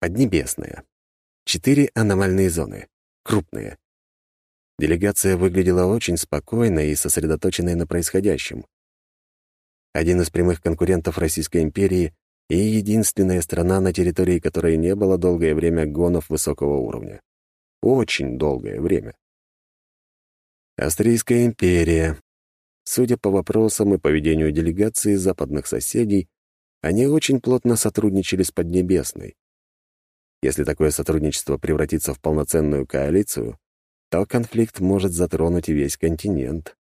Поднебесная. Четыре аномальные зоны. Крупные. Делегация выглядела очень спокойной и сосредоточенной на происходящем. Один из прямых конкурентов Российской империи и единственная страна, на территории которой не было долгое время гонов высокого уровня. Очень долгое время. Австрийская империя. Судя по вопросам и поведению делегации западных соседей, они очень плотно сотрудничали с Поднебесной. Если такое сотрудничество превратится в полноценную коалицию, то конфликт может затронуть весь континент.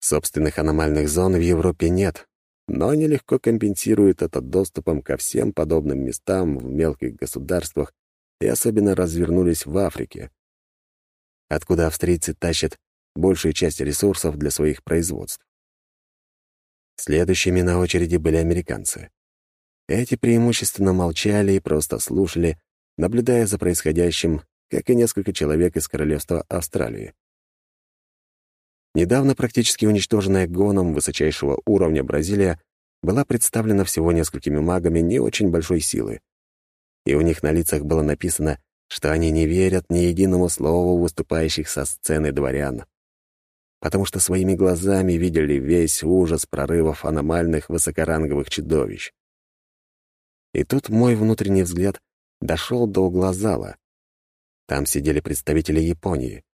Собственных аномальных зон в Европе нет, но они легко компенсируют это доступом ко всем подобным местам в мелких государствах и особенно развернулись в Африке, откуда австрийцы тащат большую часть ресурсов для своих производств. Следующими на очереди были американцы. Эти преимущественно молчали и просто слушали, наблюдая за происходящим как и несколько человек из Королевства Австралии. Недавно практически уничтоженная гоном высочайшего уровня Бразилия была представлена всего несколькими магами не очень большой силы. И у них на лицах было написано, что они не верят ни единому слову выступающих со сцены дворян, потому что своими глазами видели весь ужас прорывов аномальных высокоранговых чудовищ. И тут мой внутренний взгляд дошел до угла зала, там сидели представители Японии.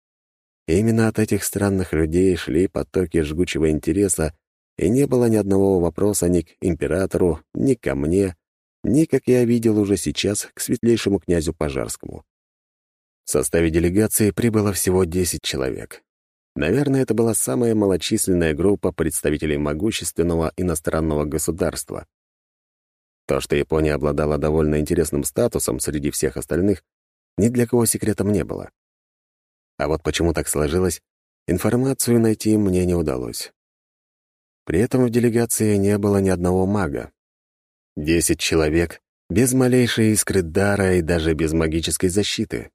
И именно от этих странных людей шли потоки жгучего интереса, и не было ни одного вопроса ни к императору, ни ко мне, ни, как я видел уже сейчас, к светлейшему князю Пожарскому. В составе делегации прибыло всего 10 человек. Наверное, это была самая малочисленная группа представителей могущественного иностранного государства. То, что Япония обладала довольно интересным статусом среди всех остальных, ни для кого секретом не было. А вот почему так сложилось, информацию найти мне не удалось. При этом в делегации не было ни одного мага. Десять человек, без малейшей искры дара и даже без магической защиты.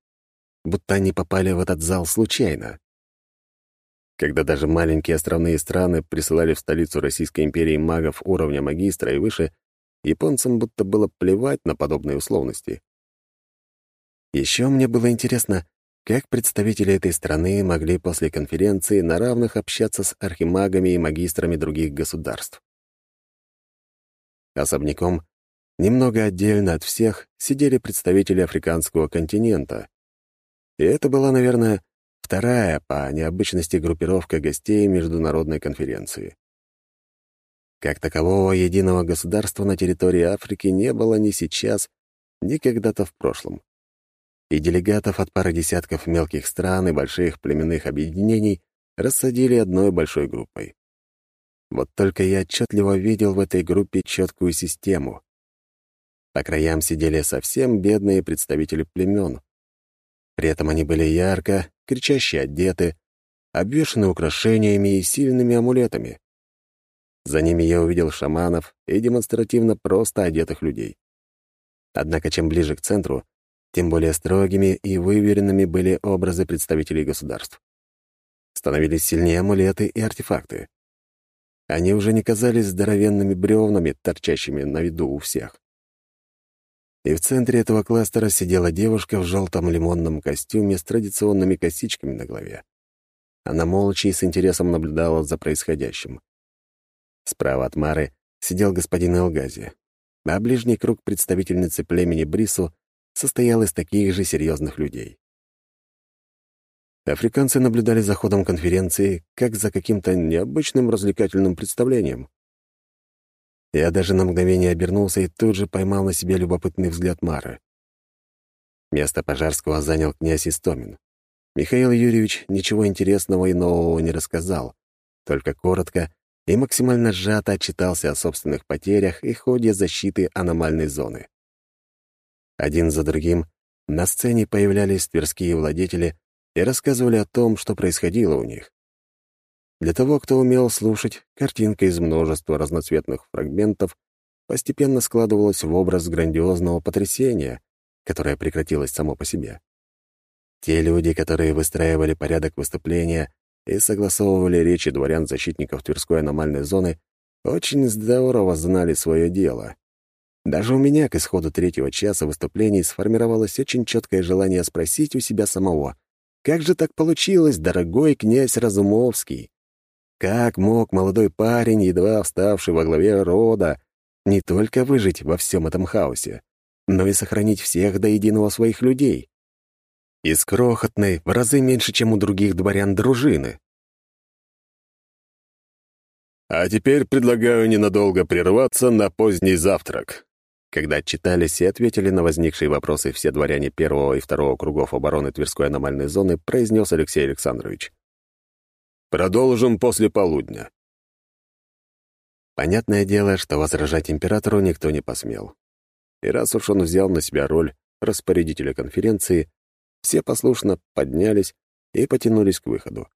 Будто они попали в этот зал случайно. Когда даже маленькие островные страны присылали в столицу Российской империи магов уровня магистра и выше, японцам будто было плевать на подобные условности. Еще мне было интересно, как представители этой страны могли после конференции на равных общаться с архимагами и магистрами других государств. Особняком, немного отдельно от всех, сидели представители африканского континента. И это была, наверное, вторая по необычности группировка гостей международной конференции. Как такового единого государства на территории Африки не было ни сейчас, ни когда-то в прошлом и делегатов от пары десятков мелких стран и больших племенных объединений рассадили одной большой группой. Вот только я отчетливо видел в этой группе четкую систему. По краям сидели совсем бедные представители племен. При этом они были ярко, кричаще одеты, обвешаны украшениями и сильными амулетами. За ними я увидел шаманов и демонстративно просто одетых людей. Однако чем ближе к центру, тем более строгими и выверенными были образы представителей государств. Становились сильнее амулеты и артефакты. Они уже не казались здоровенными бревнами, торчащими на виду у всех. И в центре этого кластера сидела девушка в желтом лимонном костюме с традиционными косичками на голове. Она молча и с интересом наблюдала за происходящим. Справа от Мары сидел господин Элгази, а ближний круг представительницы племени Брису состоял из таких же серьезных людей. Африканцы наблюдали за ходом конференции как за каким-то необычным развлекательным представлением. Я даже на мгновение обернулся и тут же поймал на себе любопытный взгляд Мары. Место Пожарского занял князь Истомин. Михаил Юрьевич ничего интересного и нового не рассказал, только коротко и максимально сжато отчитался о собственных потерях и ходе защиты аномальной зоны. Один за другим на сцене появлялись тверские владетели и рассказывали о том, что происходило у них. Для того, кто умел слушать, картинка из множества разноцветных фрагментов постепенно складывалась в образ грандиозного потрясения, которое прекратилось само по себе. Те люди, которые выстраивали порядок выступления и согласовывали речи дворян-защитников Тверской аномальной зоны, очень здорово знали свое дело. Даже у меня к исходу третьего часа выступлений сформировалось очень четкое желание спросить у себя самого, как же так получилось, дорогой князь Разумовский? Как мог молодой парень, едва вставший во главе рода, не только выжить во всем этом хаосе, но и сохранить всех до единого своих людей? Из крохотной, в разы меньше, чем у других дворян дружины. А теперь предлагаю ненадолго прерваться на поздний завтрак. Когда отчитались и ответили на возникшие вопросы все дворяне первого и второго кругов обороны Тверской аномальной зоны, произнес Алексей Александрович. «Продолжим после полудня». Понятное дело, что возражать императору никто не посмел. И раз уж он взял на себя роль распорядителя конференции, все послушно поднялись и потянулись к выходу.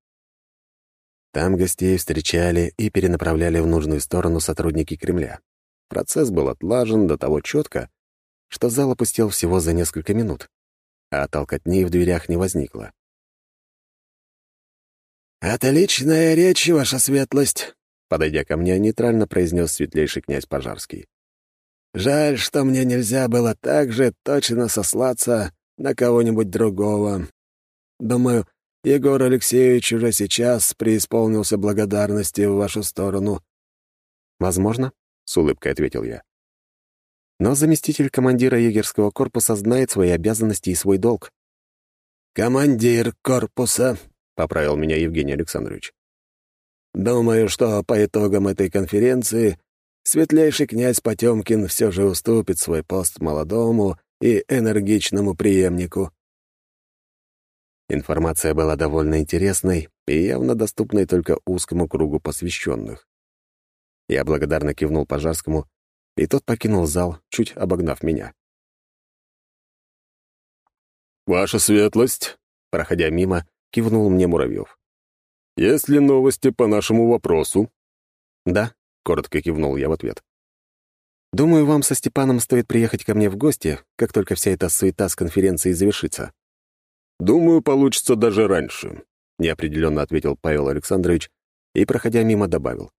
Там гостей встречали и перенаправляли в нужную сторону сотрудники Кремля. Процесс был отлажен до того четко, что зал опустел всего за несколько минут, а толкотни в дверях не возникло. «Отличная речь, ваша светлость», — подойдя ко мне, нейтрально произнес светлейший князь Пожарский. «Жаль, что мне нельзя было так же точно сослаться на кого-нибудь другого. Думаю, Егор Алексеевич уже сейчас преисполнился благодарности в вашу сторону». «Возможно», — с улыбкой ответил я. «Но заместитель командира егерского корпуса знает свои обязанности и свой долг». «Командир корпуса», — поправил меня Евгений Александрович. «Думаю, что по итогам этой конференции светлейший князь Потемкин все же уступит свой пост молодому и энергичному преемнику». Информация была довольно интересной и явно доступной только узкому кругу посвященных. Я благодарно кивнул Пожарскому, и тот покинул зал, чуть обогнав меня. «Ваша светлость», — проходя мимо, кивнул мне Муравьев. «Есть ли новости по нашему вопросу?» «Да», — коротко кивнул я в ответ. «Думаю, вам со Степаном стоит приехать ко мне в гости, как только вся эта суета с конференцией завершится». «Думаю, получится даже раньше», — неопределенно ответил Павел Александрович и, проходя мимо, добавил.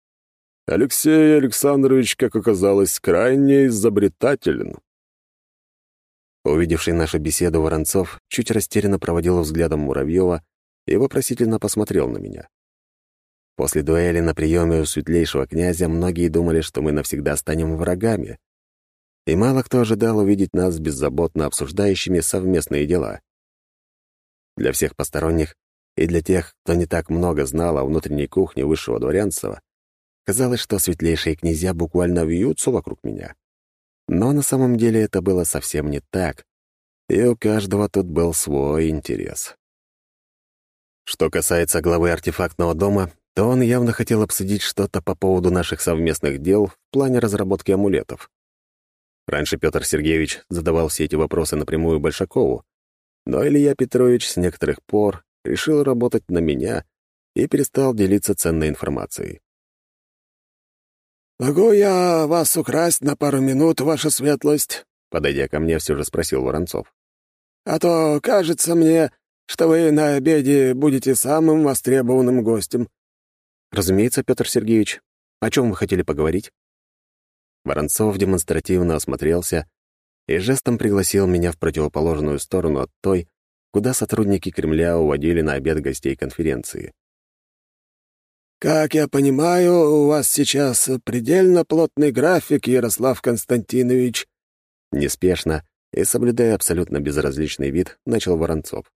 Алексей Александрович, как оказалось, крайне изобретателен. Увидевший нашу беседу Воронцов чуть растерянно проводил взглядом Муравьева и вопросительно посмотрел на меня. После дуэли на приеме у светлейшего князя многие думали, что мы навсегда станем врагами. И мало кто ожидал увидеть нас беззаботно обсуждающими совместные дела. Для всех посторонних и для тех, кто не так много знал о внутренней кухне высшего дворянства, Казалось, что светлейшие князья буквально вьются вокруг меня. Но на самом деле это было совсем не так, и у каждого тут был свой интерес. Что касается главы артефактного дома, то он явно хотел обсудить что-то по поводу наших совместных дел в плане разработки амулетов. Раньше Петр Сергеевич задавал все эти вопросы напрямую Большакову, но Илья Петрович с некоторых пор решил работать на меня и перестал делиться ценной информацией. «Могу я вас украсть на пару минут, ваша светлость?» Подойдя ко мне, все же спросил Воронцов. «А то кажется мне, что вы на обеде будете самым востребованным гостем». «Разумеется, Петр Сергеевич. О чем вы хотели поговорить?» Воронцов демонстративно осмотрелся и жестом пригласил меня в противоположную сторону от той, куда сотрудники Кремля уводили на обед гостей конференции. «Как я понимаю, у вас сейчас предельно плотный график, Ярослав Константинович». Неспешно и соблюдая абсолютно безразличный вид, начал Воронцов.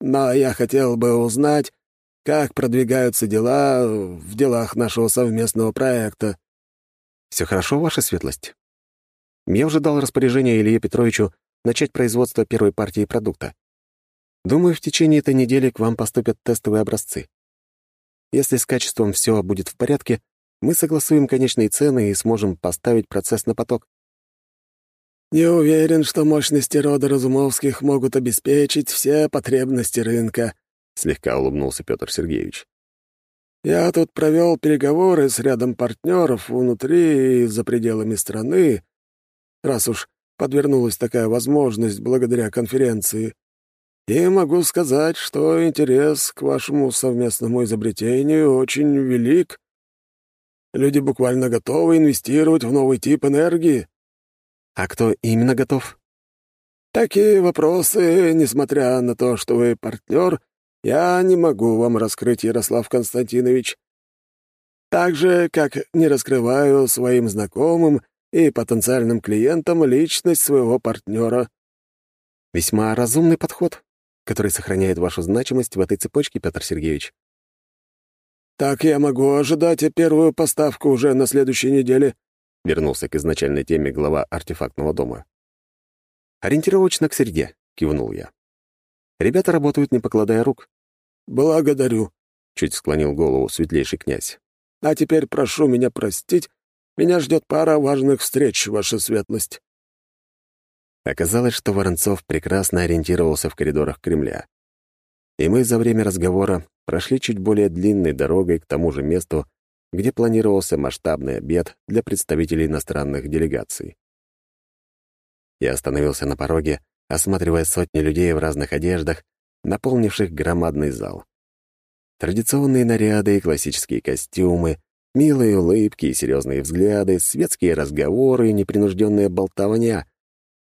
«Но я хотел бы узнать, как продвигаются дела в делах нашего совместного проекта». «Все хорошо, ваша светлость. Я уже дал распоряжение Илье Петровичу начать производство первой партии продукта. Думаю, в течение этой недели к вам поступят тестовые образцы. Если с качеством все будет в порядке, мы согласуем конечные цены и сможем поставить процесс на поток. «Не уверен, что мощности рода Разумовских могут обеспечить все потребности рынка», — слегка улыбнулся Петр Сергеевич. «Я тут провел переговоры с рядом партнеров внутри и за пределами страны, раз уж подвернулась такая возможность благодаря конференции. И могу сказать, что интерес к вашему совместному изобретению очень велик. Люди буквально готовы инвестировать в новый тип энергии. А кто именно готов?» «Такие вопросы, несмотря на то, что вы партнер, я не могу вам раскрыть, Ярослав Константинович. Так же, как не раскрываю своим знакомым и потенциальным клиентам личность своего партнера». «Весьма разумный подход, который сохраняет вашу значимость в этой цепочке, Петр Сергеевич». «Так я могу ожидать первую поставку уже на следующей неделе», — вернулся к изначальной теме глава артефактного дома. «Ориентировочно к среде», — кивнул я. «Ребята работают, не покладая рук». «Благодарю», — чуть склонил голову светлейший князь. «А теперь прошу меня простить. Меня ждет пара важных встреч, ваша светлость». Оказалось, что Воронцов прекрасно ориентировался в коридорах Кремля. И мы за время разговора прошли чуть более длинной дорогой к тому же месту, где планировался масштабный обед для представителей иностранных делегаций. Я остановился на пороге, осматривая сотни людей в разных одеждах, наполнивших громадный зал. Традиционные наряды и классические костюмы, милые улыбки и серьезные взгляды, светские разговоры и непринужденная болтовня.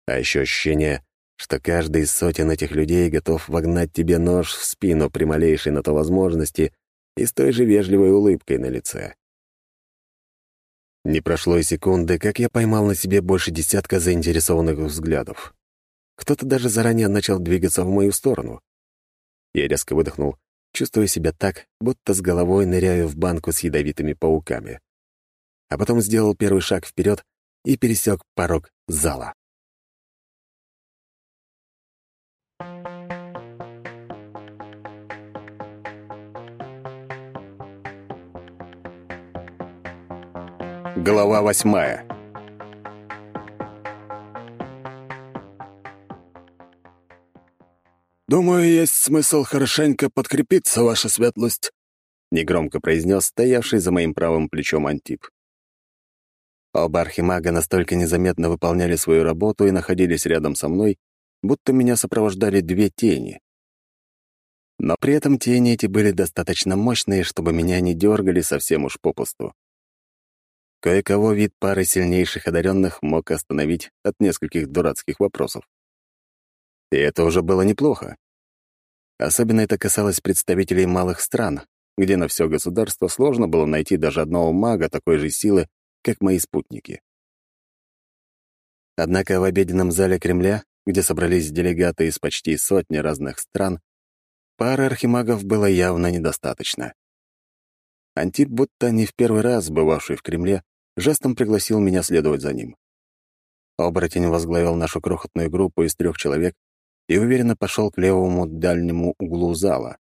А еще ощущение, что каждый из сотен этих людей готов вогнать тебе нож в спину при малейшей на то возможности и с той же вежливой улыбкой на лице. Не прошло и секунды, как я поймал на себе больше десятка заинтересованных взглядов. Кто-то даже заранее начал двигаться в мою сторону. Я резко выдохнул, чувствуя себя так, будто с головой ныряю в банку с ядовитыми пауками. А потом сделал первый шаг вперед и пересек порог зала. Глава восьмая. «Думаю, есть смысл хорошенько подкрепиться, ваша светлость», — негромко произнес стоявший за моим правым плечом Антип. Оба архимага настолько незаметно выполняли свою работу и находились рядом со мной, будто меня сопровождали две тени. Но при этом тени эти были достаточно мощные, чтобы меня не дергали совсем уж попусту. Кое-кого вид пары сильнейших одаренных мог остановить от нескольких дурацких вопросов. И это уже было неплохо. Особенно это касалось представителей малых стран, где на все государство сложно было найти даже одного мага такой же силы, как мои спутники. Однако в обеденном зале Кремля, где собрались делегаты из почти сотни разных стран, пары архимагов было явно недостаточно. Антип, будто не в первый раз бывавший в Кремле, жестом пригласил меня следовать за ним. Оборотень возглавил нашу крохотную группу из трех человек и уверенно пошел к левому дальнему углу зала.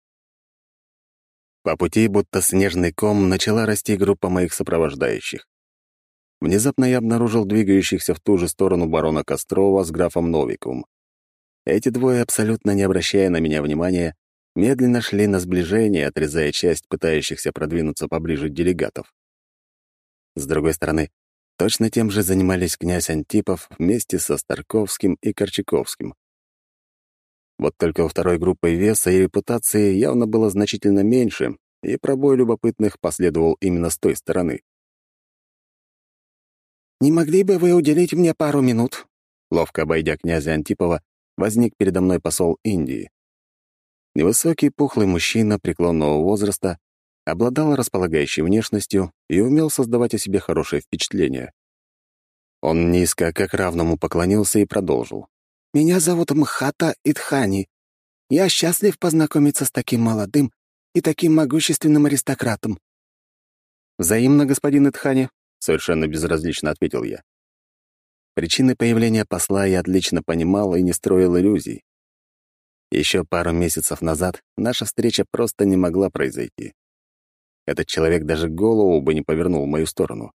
По пути, будто снежный ком, начала расти группа моих сопровождающих. Внезапно я обнаружил двигающихся в ту же сторону барона Кострова с графом Новикум. Эти двое, абсолютно не обращая на меня внимания, медленно шли на сближение, отрезая часть пытающихся продвинуться поближе делегатов. С другой стороны, точно тем же занимались князь Антипов вместе со Старковским и Корчаковским. Вот только у второй группы веса и репутации явно было значительно меньше, и пробой любопытных последовал именно с той стороны. «Не могли бы вы уделить мне пару минут?» Ловко обойдя князя Антипова, возник передо мной посол Индии. Невысокий, пухлый мужчина преклонного возраста обладал располагающей внешностью и умел создавать о себе хорошее впечатление. Он низко, как равному, поклонился и продолжил. «Меня зовут Мхата Итхани. Я счастлив познакомиться с таким молодым и таким могущественным аристократом». «Взаимно, господин Итхани», — совершенно безразлично ответил я. Причины появления посла я отлично понимал и не строил иллюзий. Еще пару месяцев назад наша встреча просто не могла произойти. Этот человек даже голову бы не повернул в мою сторону.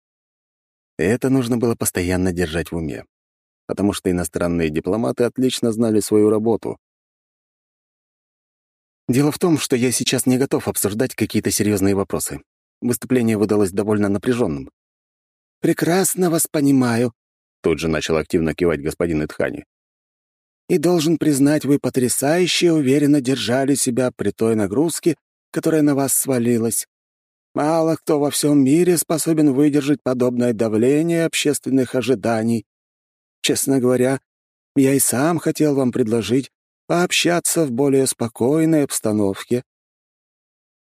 И это нужно было постоянно держать в уме, потому что иностранные дипломаты отлично знали свою работу. Дело в том, что я сейчас не готов обсуждать какие-то серьезные вопросы. Выступление выдалось довольно напряженным. «Прекрасно вас понимаю», — тут же начал активно кивать господин Итхани. «И должен признать, вы потрясающе уверенно держали себя при той нагрузке, которая на вас свалилась. Мало кто во всем мире способен выдержать подобное давление общественных ожиданий. Честно говоря, я и сам хотел вам предложить пообщаться в более спокойной обстановке».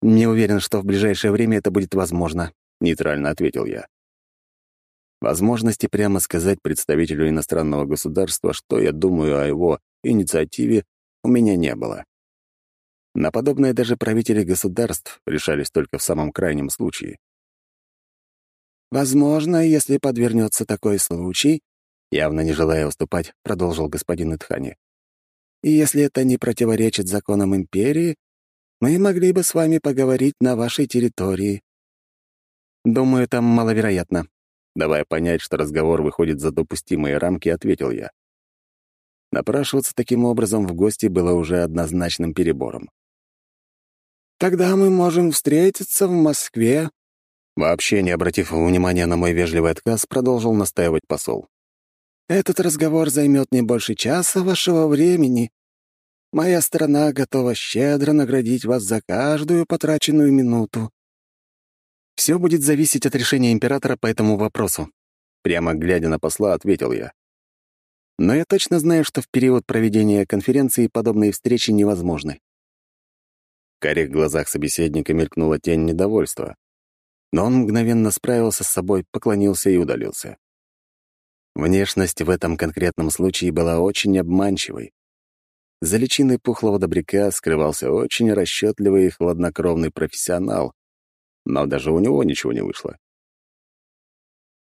«Не уверен, что в ближайшее время это будет возможно», — нейтрально ответил я. Возможности прямо сказать представителю иностранного государства, что я думаю о его инициативе, у меня не было. На подобное даже правители государств решались только в самом крайнем случае. «Возможно, если подвернется такой случай», явно не желая уступать, продолжил господин Итхани. «И если это не противоречит законам империи, мы могли бы с вами поговорить на вашей территории». «Думаю, там маловероятно», Давая понять, что разговор выходит за допустимые рамки, ответил я. Напрашиваться таким образом в гости было уже однозначным перебором. «Тогда мы можем встретиться в Москве», Вообще не обратив внимания на мой вежливый отказ, продолжил настаивать посол. «Этот разговор займет не больше часа вашего времени. Моя страна готова щедро наградить вас за каждую потраченную минуту. Все будет зависеть от решения императора по этому вопросу. Прямо глядя на посла, ответил я. Но я точно знаю, что в период проведения конференции подобные встречи невозможны. В карих глазах собеседника мелькнула тень недовольства. Но он мгновенно справился с собой, поклонился и удалился. Внешность в этом конкретном случае была очень обманчивой. За личиной пухлого добряка скрывался очень расчетливый и хладнокровный профессионал, но даже у него ничего не вышло.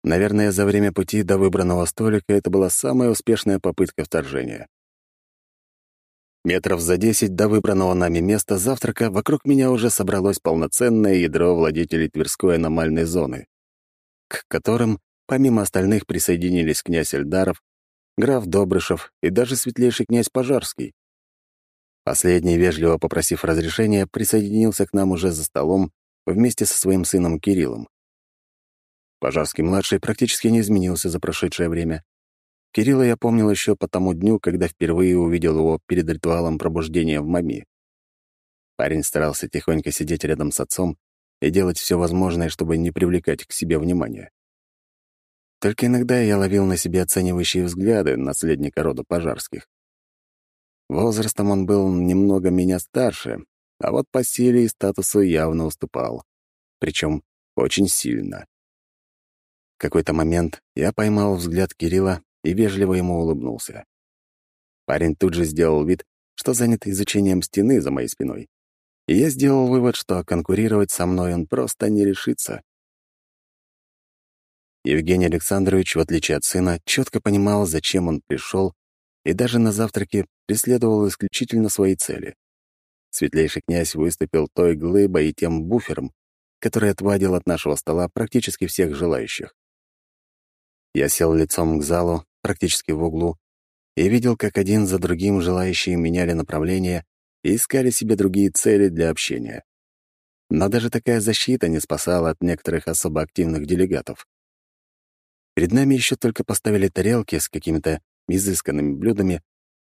Наверное, за время пути до выбранного столика это была самая успешная попытка вторжения. Метров за десять до выбранного нами места завтрака вокруг меня уже собралось полноценное ядро владетелей Тверской аномальной зоны, к которым, помимо остальных, присоединились князь Эльдаров, граф Добрышев и даже светлейший князь Пожарский. Последний, вежливо попросив разрешения, присоединился к нам уже за столом вместе со своим сыном Кириллом. Пожарский-младший практически не изменился за прошедшее время. Кирилла я помнил еще по тому дню, когда впервые увидел его перед ритуалом пробуждения в маме. Парень старался тихонько сидеть рядом с отцом и делать все возможное, чтобы не привлекать к себе внимания. Только иногда я ловил на себе оценивающие взгляды наследника рода пожарских. Возрастом он был немного меня старше, а вот по силе и статусу явно уступал. Причем очень сильно. В какой-то момент я поймал взгляд Кирилла и вежливо ему улыбнулся. Парень тут же сделал вид, что занят изучением стены за моей спиной. И я сделал вывод, что конкурировать со мной он просто не решится. Евгений Александрович, в отличие от сына, четко понимал, зачем он пришел, и даже на завтраке преследовал исключительно свои цели. Светлейший князь выступил той глыбой и тем буфером, который отводил от нашего стола практически всех желающих. Я сел лицом к залу, практически в углу, и видел, как один за другим желающие меняли направление и искали себе другие цели для общения. Но даже такая защита не спасала от некоторых особо активных делегатов. Перед нами еще только поставили тарелки с какими-то изысканными блюдами,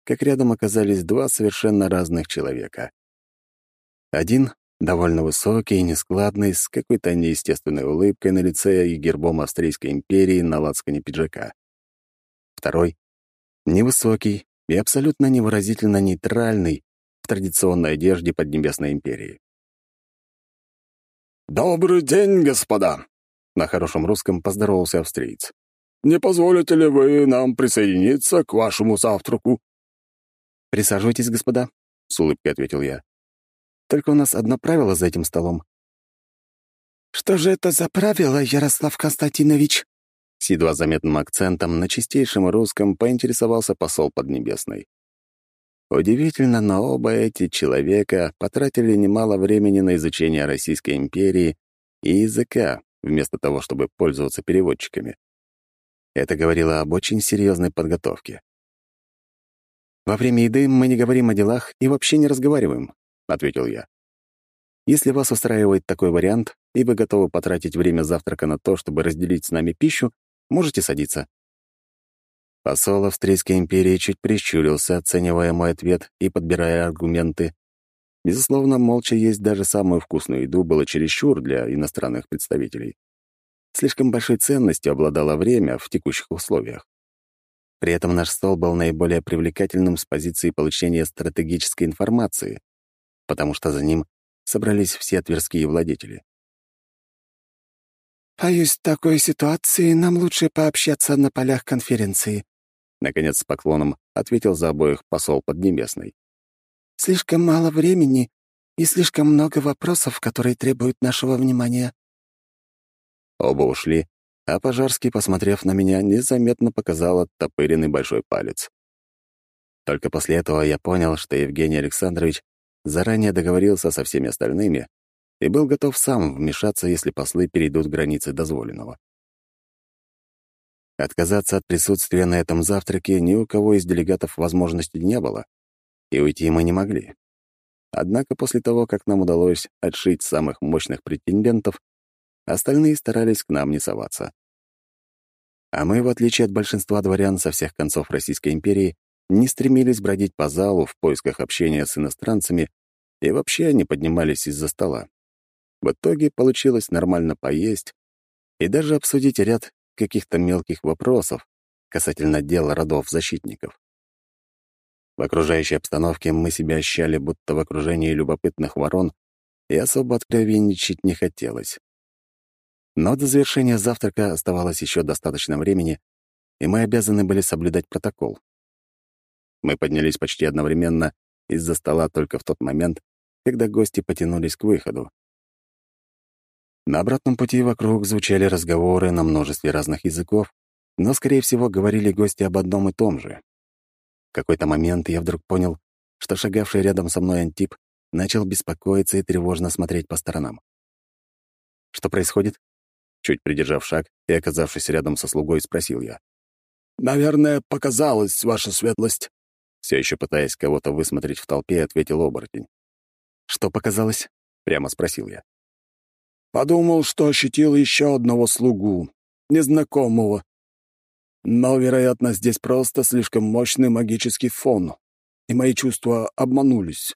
как рядом оказались два совершенно разных человека. Один — довольно высокий нескладный, с какой-то неестественной улыбкой на лице и гербом Австрийской империи на лацкане пиджака. Второй — невысокий и абсолютно невыразительно нейтральный в традиционной одежде Поднебесной империи. «Добрый день, господа!» — на хорошем русском поздоровался австриец. «Не позволите ли вы нам присоединиться к вашему завтраку?» «Присаживайтесь, господа», — с улыбкой ответил я. Только у нас одно правило за этим столом. «Что же это за правило, Ярослав Константинович?» С едва заметным акцентом на чистейшем русском поинтересовался посол Поднебесной. Удивительно, но оба эти человека потратили немало времени на изучение Российской империи и языка, вместо того, чтобы пользоваться переводчиками. Это говорило об очень серьезной подготовке. Во время еды мы не говорим о делах и вообще не разговариваем. — ответил я. «Если вас устраивает такой вариант, и вы готовы потратить время завтрака на то, чтобы разделить с нами пищу, можете садиться». Посол Австрийской империи чуть прищурился, оценивая мой ответ и подбирая аргументы. Безусловно, молча есть даже самую вкусную еду было чересчур для иностранных представителей. Слишком большой ценностью обладало время в текущих условиях. При этом наш стол был наиболее привлекательным с позиции получения стратегической информации, потому что за ним собрались все тверские владетели. «Боюсь, в такой ситуации нам лучше пообщаться на полях конференции», Наконец, с поклоном ответил за обоих посол Поднебесный. «Слишком мало времени и слишком много вопросов, которые требуют нашего внимания». Оба ушли, а Пожарский, посмотрев на меня, незаметно показал оттопыренный большой палец. Только после этого я понял, что Евгений Александрович заранее договорился со всеми остальными и был готов сам вмешаться, если послы перейдут границы дозволенного. Отказаться от присутствия на этом завтраке ни у кого из делегатов возможности не было, и уйти мы не могли. Однако после того, как нам удалось отшить самых мощных претендентов, остальные старались к нам не соваться. А мы, в отличие от большинства дворян со всех концов Российской империи, не стремились бродить по залу в поисках общения с иностранцами и вообще не поднимались из-за стола. В итоге получилось нормально поесть и даже обсудить ряд каких-то мелких вопросов касательно дела родов защитников. В окружающей обстановке мы себя ощущали, будто в окружении любопытных ворон, и особо откровенничать не хотелось. Но до завершения завтрака оставалось еще достаточно времени, и мы обязаны были соблюдать протокол. Мы поднялись почти одновременно из-за стола только в тот момент, когда гости потянулись к выходу. На обратном пути вокруг звучали разговоры на множестве разных языков, но, скорее всего, говорили гости об одном и том же. Какой-то момент я вдруг понял, что шагавший рядом со мной Антип начал беспокоиться и тревожно смотреть по сторонам. «Что происходит?» Чуть придержав шаг и оказавшись рядом со слугой, спросил я. «Наверное, показалось, ваша светлость», все еще пытаясь кого-то высмотреть в толпе, ответил оборотень. «Что показалось?» — прямо спросил я. Подумал, что ощутил еще одного слугу, незнакомого. Но, вероятно, здесь просто слишком мощный магический фон, и мои чувства обманулись.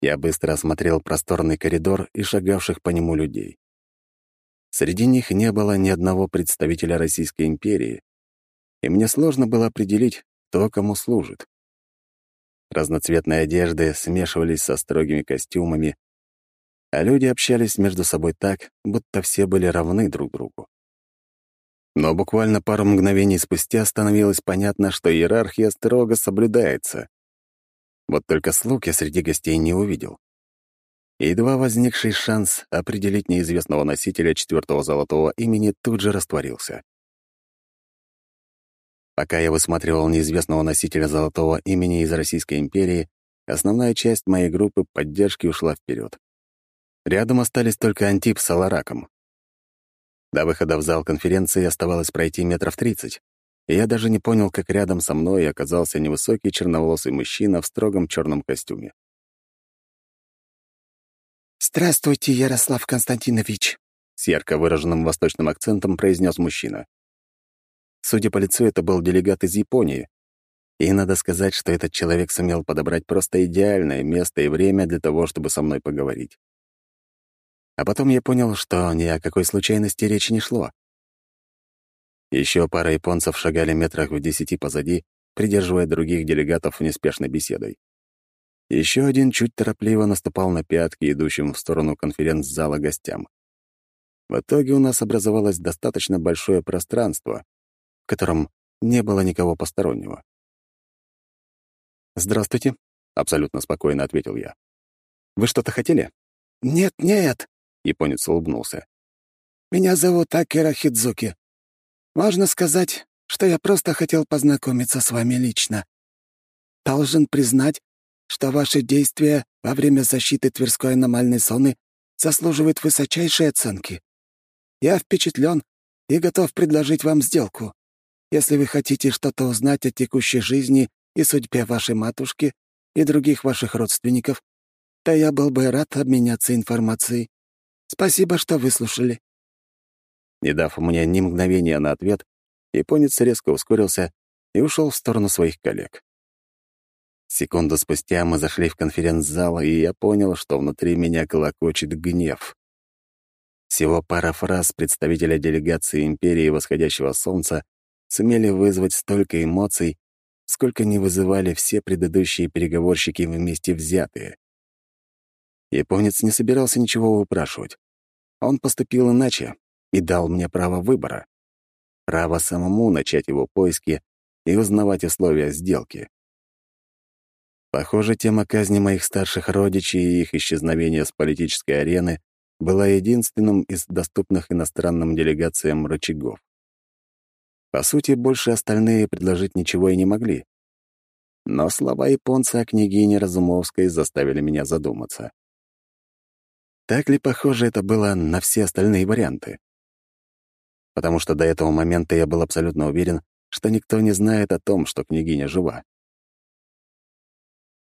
Я быстро осмотрел просторный коридор и шагавших по нему людей. Среди них не было ни одного представителя Российской империи, и мне сложно было определить, кто кому служит. Разноцветные одежды смешивались со строгими костюмами, а люди общались между собой так, будто все были равны друг другу. Но буквально пару мгновений спустя становилось понятно, что иерархия строго соблюдается. Вот только слуг я среди гостей не увидел. едва возникший шанс определить неизвестного носителя четвертого золотого имени тут же растворился. Пока я высматривал неизвестного носителя золотого имени из Российской империи, основная часть моей группы поддержки ушла вперед. Рядом остались только Антип с Алараком. До выхода в зал конференции оставалось пройти метров тридцать, и я даже не понял, как рядом со мной оказался невысокий черноволосый мужчина в строгом черном костюме. «Здравствуйте, Ярослав Константинович», — с ярко выраженным восточным акцентом произнес мужчина. Судя по лицу, это был делегат из Японии, и надо сказать, что этот человек сумел подобрать просто идеальное место и время для того, чтобы со мной поговорить. А потом я понял, что ни о какой случайности речи не шло. Еще пара японцев шагали метрах в десяти позади, придерживая других делегатов неспешной беседой. Еще один чуть торопливо наступал на пятки, идущим в сторону конференц-зала гостям. В итоге у нас образовалось достаточно большое пространство, в котором не было никого постороннего. «Здравствуйте», — абсолютно спокойно ответил я. «Вы что-то хотели?» «Нет, нет», Японец улыбнулся. «Меня зовут Акира Хидзуки. Можно сказать, что я просто хотел познакомиться с вами лично. Должен признать, что ваши действия во время защиты Тверской аномальной зоны заслуживают высочайшей оценки. Я впечатлен и готов предложить вам сделку. Если вы хотите что-то узнать о текущей жизни и судьбе вашей матушки и других ваших родственников, то я был бы рад обменяться информацией. Спасибо, что выслушали». Не дав мне ни мгновения на ответ, японец резко ускорился и ушел в сторону своих коллег. Секунду спустя мы зашли в конференц-зал, и я понял, что внутри меня колокочет гнев. Всего пара фраз представителя делегации Империи Восходящего Солнца сумели вызвать столько эмоций, сколько не вызывали все предыдущие переговорщики вместе взятые. Японец не собирался ничего выпрашивать. Он поступил иначе и дал мне право выбора. Право самому начать его поиски и узнавать условия сделки. Похоже, тема казни моих старших родичей и их исчезновения с политической арены была единственным из доступных иностранным делегациям рычагов. По сути, больше остальные предложить ничего и не могли. Но слова японца о княгине Разумовской заставили меня задуматься. Так ли похоже это было на все остальные варианты? Потому что до этого момента я был абсолютно уверен, что никто не знает о том, что княгиня жива.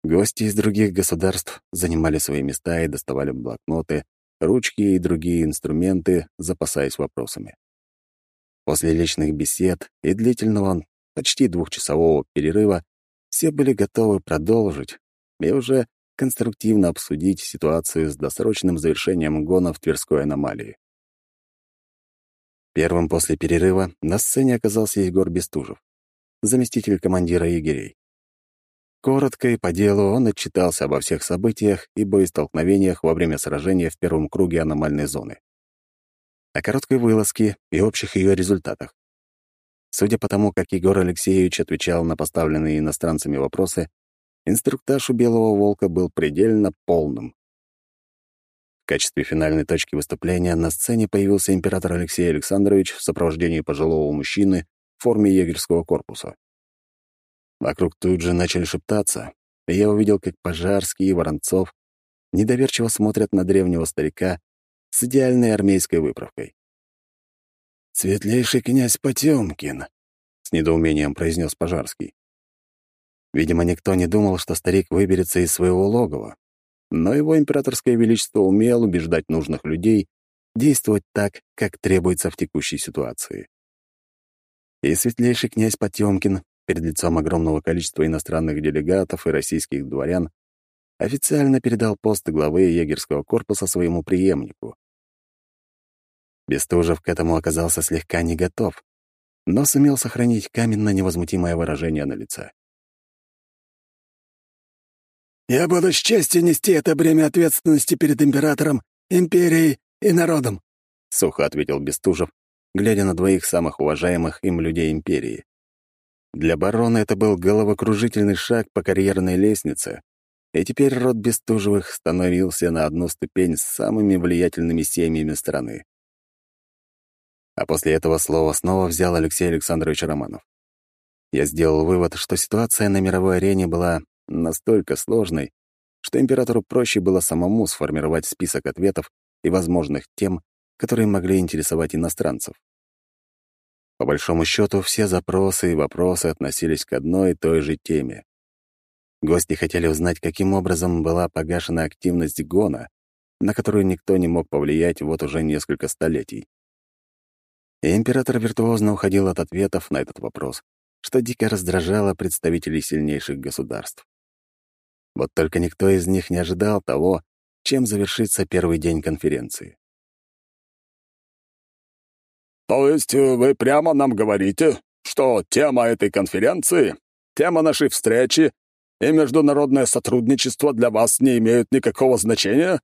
Гости из других государств занимали свои места и доставали блокноты, ручки и другие инструменты, запасаясь вопросами. После личных бесед и длительного, почти двухчасового перерыва все были готовы продолжить и уже конструктивно обсудить ситуацию с досрочным завершением гона в Тверской аномалии. Первым после перерыва на сцене оказался Егор Бестужев, заместитель командира егерей. Коротко и по делу он отчитался обо всех событиях и боестолкновениях во время сражения в первом круге аномальной зоны. О короткой вылазке и общих ее результатах. Судя по тому, как Егор Алексеевич отвечал на поставленные иностранцами вопросы, инструктаж у Белого Волка был предельно полным. В качестве финальной точки выступления на сцене появился император Алексей Александрович в сопровождении пожилого мужчины в форме егерского корпуса. Вокруг тут же начали шептаться, и я увидел, как Пожарский и Воронцов недоверчиво смотрят на древнего старика с идеальной армейской выправкой. «Светлейший князь Потёмкин», — с недоумением произнес Пожарский. Видимо, никто не думал, что старик выберется из своего логова. Но его императорское величество умел убеждать нужных людей действовать так, как требуется в текущей ситуации. И светлейший князь Потёмкин перед лицом огромного количества иностранных делегатов и российских дворян официально передал пост главы егерского корпуса своему преемнику. Бестужев к этому оказался слегка не готов, но сумел сохранить каменно-невозмутимое выражение на лице. Я буду с честью нести это бремя ответственности перед императором, империей и народом», — сухо ответил Бестужев, глядя на двоих самых уважаемых им людей империи. Для барона это был головокружительный шаг по карьерной лестнице, и теперь род Бестужевых становился на одну ступень с самыми влиятельными семьями страны. А после этого слова снова взял Алексей Александрович Романов. Я сделал вывод, что ситуация на мировой арене была настолько сложной, что императору проще было самому сформировать список ответов и возможных тем, которые могли интересовать иностранцев. По большому счету, все запросы и вопросы относились к одной и той же теме. Гости хотели узнать, каким образом была погашена активность Гона, на которую никто не мог повлиять вот уже несколько столетий. И император виртуозно уходил от ответов на этот вопрос, что дико раздражало представителей сильнейших государств. Вот только никто из них не ожидал того, чем завершится первый день конференции. «То есть вы прямо нам говорите, что тема этой конференции, тема нашей встречи и международное сотрудничество для вас не имеют никакого значения?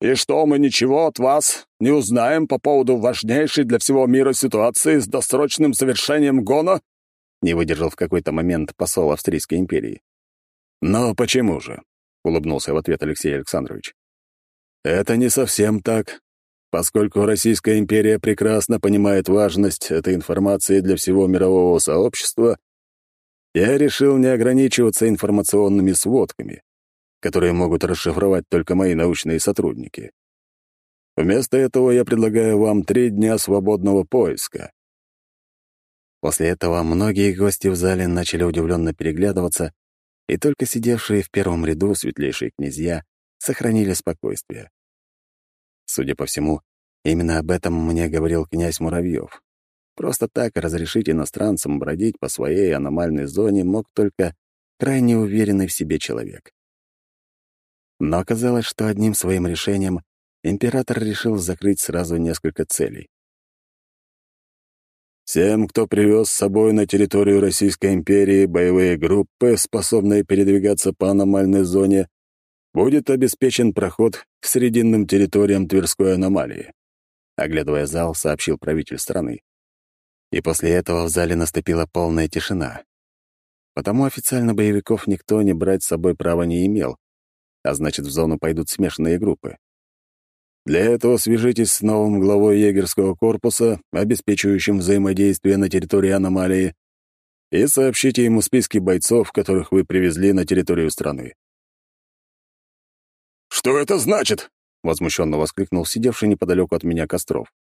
И что мы ничего от вас не узнаем по поводу важнейшей для всего мира ситуации с досрочным завершением гона?» Не выдержал в какой-то момент посол Австрийской империи. «Но почему же?» — улыбнулся в ответ Алексей Александрович. «Это не совсем так. Поскольку Российская империя прекрасно понимает важность этой информации для всего мирового сообщества, я решил не ограничиваться информационными сводками, которые могут расшифровать только мои научные сотрудники. Вместо этого я предлагаю вам три дня свободного поиска». После этого многие гости в зале начали удивленно переглядываться, и только сидевшие в первом ряду светлейшие князья сохранили спокойствие. Судя по всему, именно об этом мне говорил князь Муравьев. Просто так разрешить иностранцам бродить по своей аномальной зоне мог только крайне уверенный в себе человек. Но оказалось, что одним своим решением император решил закрыть сразу несколько целей. Всем, кто привез с собой на территорию Российской империи боевые группы, способные передвигаться по аномальной зоне, будет обеспечен проход к срединным территориям Тверской аномалии. Оглядывая зал, сообщил правитель страны. И после этого в зале наступила полная тишина. Потому официально боевиков никто не брать с собой права не имел, а значит, в зону пойдут смешанные группы. Для этого свяжитесь с новым главой егерского корпуса, обеспечивающим взаимодействие на территории аномалии, и сообщите ему списки бойцов, которых вы привезли на территорию страны. «Что это значит?» — возмущенно воскликнул сидевший неподалеку от меня Костров.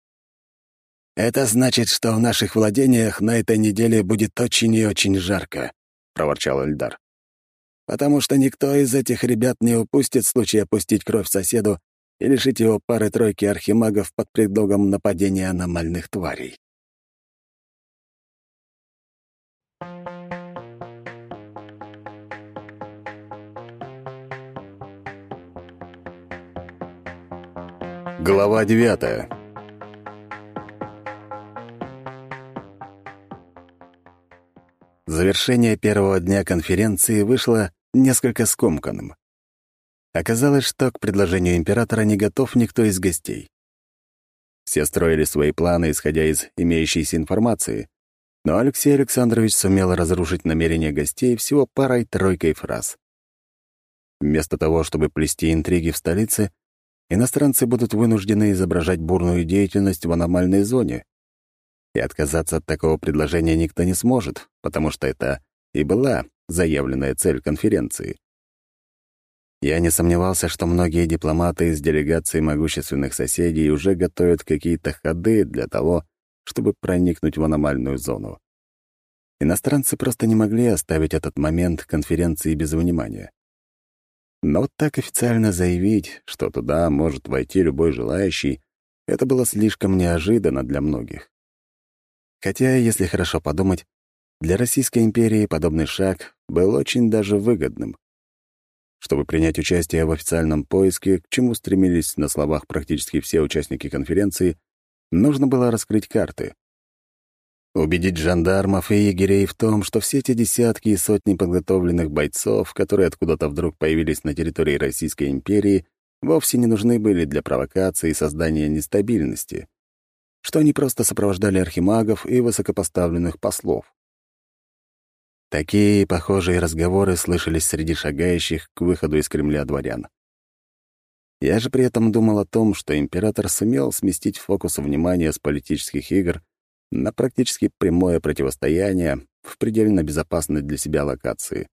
«Это значит, что в наших владениях на этой неделе будет очень и очень жарко», — проворчал Эльдар. «Потому что никто из этих ребят не упустит случай опустить кровь соседу и лишить его пары-тройки архимагов под предлогом нападения аномальных тварей. Глава девятая. Завершение первого дня конференции вышло несколько скомканным. Оказалось, что к предложению императора не готов никто из гостей. Все строили свои планы, исходя из имеющейся информации, но Алексей Александрович сумел разрушить намерения гостей всего парой-тройкой фраз. Вместо того, чтобы плести интриги в столице, иностранцы будут вынуждены изображать бурную деятельность в аномальной зоне. И отказаться от такого предложения никто не сможет, потому что это и была заявленная цель конференции. Я не сомневался, что многие дипломаты из делегации могущественных соседей уже готовят какие-то ходы для того, чтобы проникнуть в аномальную зону. Иностранцы просто не могли оставить этот момент конференции без внимания. Но вот так официально заявить, что туда может войти любой желающий, это было слишком неожиданно для многих. Хотя, если хорошо подумать, для Российской империи подобный шаг был очень даже выгодным. Чтобы принять участие в официальном поиске, к чему стремились на словах практически все участники конференции, нужно было раскрыть карты. Убедить жандармов и егерей в том, что все эти десятки и сотни подготовленных бойцов, которые откуда-то вдруг появились на территории Российской империи, вовсе не нужны были для провокации и создания нестабильности, что они просто сопровождали архимагов и высокопоставленных послов. Такие похожие разговоры слышались среди шагающих к выходу из Кремля дворян. Я же при этом думал о том, что император сумел сместить фокус внимания с политических игр на практически прямое противостояние в предельно безопасной для себя локации.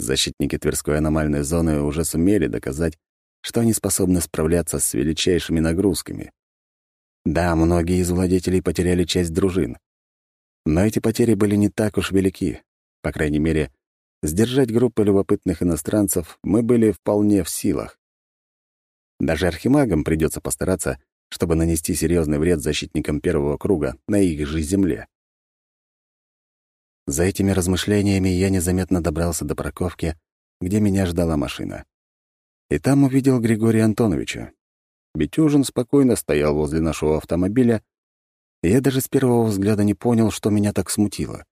Защитники Тверской аномальной зоны уже сумели доказать, что они способны справляться с величайшими нагрузками. Да, многие из владетелей потеряли часть дружин, но эти потери были не так уж велики. По крайней мере, сдержать группу любопытных иностранцев мы были вполне в силах. Даже архимагам придется постараться, чтобы нанести серьезный вред защитникам первого круга на их же земле. За этими размышлениями я незаметно добрался до парковки, где меня ждала машина. И там увидел Григория Антоновича. Бетюжин спокойно стоял возле нашего автомобиля я даже с первого взгляда не понял, что меня так смутило.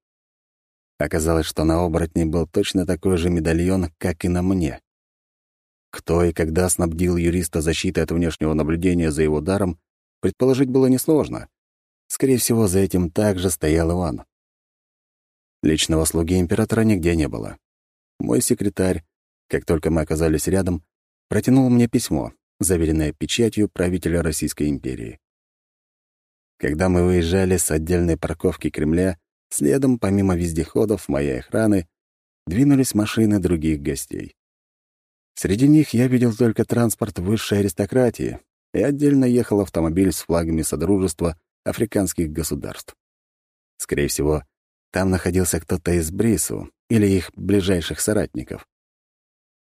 Оказалось, что на оборотне был точно такой же медальон, как и на мне. Кто и когда снабдил юриста защитой от внешнего наблюдения за его даром, предположить было несложно. Скорее всего, за этим также стоял Иван. Личного слуги императора нигде не было. Мой секретарь, как только мы оказались рядом, протянул мне письмо, заверенное печатью правителя Российской империи. Когда мы выезжали с отдельной парковки Кремля, следом, помимо вездеходов моей охраны, двинулись машины других гостей. Среди них я видел только транспорт высшей аристократии, и отдельно ехал автомобиль с флагами Содружества африканских государств. Скорее всего, там находился кто-то из Брису или их ближайших соратников.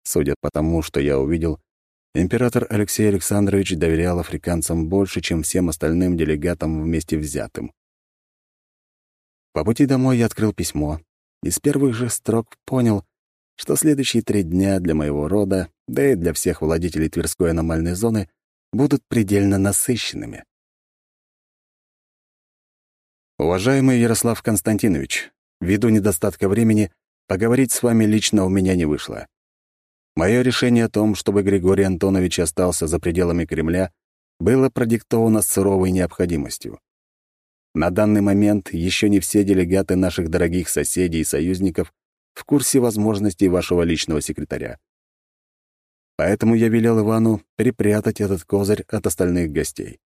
Судя по тому, что я увидел, Император Алексей Александрович доверял африканцам больше, чем всем остальным делегатам вместе взятым. По пути домой я открыл письмо и с первых же строк понял, что следующие три дня для моего рода, да и для всех владетелей Тверской аномальной зоны, будут предельно насыщенными. Уважаемый Ярослав Константинович, ввиду недостатка времени, поговорить с вами лично у меня не вышло. Мое решение о том, чтобы Григорий Антонович остался за пределами Кремля, было продиктовано суровой необходимостью. На данный момент еще не все делегаты наших дорогих соседей и союзников в курсе возможностей вашего личного секретаря. Поэтому я велел Ивану припрятать этот козырь от остальных гостей.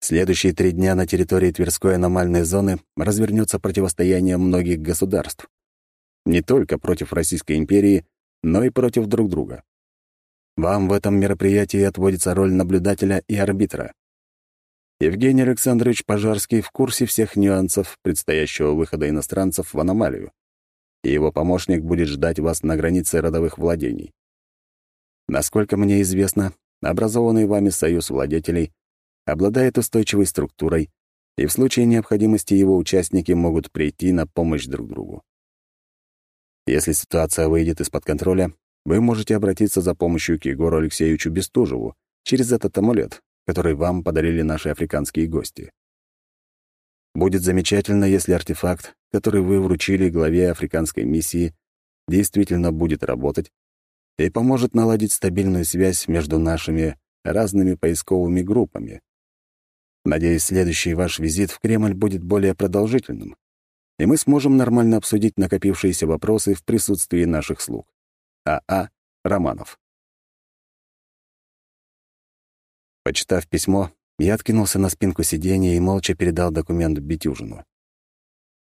Следующие три дня на территории Тверской аномальной зоны развернется противостояние многих государств. Не только против Российской империи, но и против друг друга. Вам в этом мероприятии отводится роль наблюдателя и арбитра. Евгений Александрович Пожарский в курсе всех нюансов предстоящего выхода иностранцев в аномалию, и его помощник будет ждать вас на границе родовых владений. Насколько мне известно, образованный вами союз владетелей обладает устойчивой структурой, и в случае необходимости его участники могут прийти на помощь друг другу. Если ситуация выйдет из-под контроля, вы можете обратиться за помощью к Егору Алексеевичу Бестужеву через этот амулет, который вам подарили наши африканские гости. Будет замечательно, если артефакт, который вы вручили главе африканской миссии, действительно будет работать и поможет наладить стабильную связь между нашими разными поисковыми группами. Надеюсь, следующий ваш визит в Кремль будет более продолжительным, и мы сможем нормально обсудить накопившиеся вопросы в присутствии наших слуг. А.А. А. Романов. Почитав письмо, я откинулся на спинку сиденья и молча передал документ Бетюжину.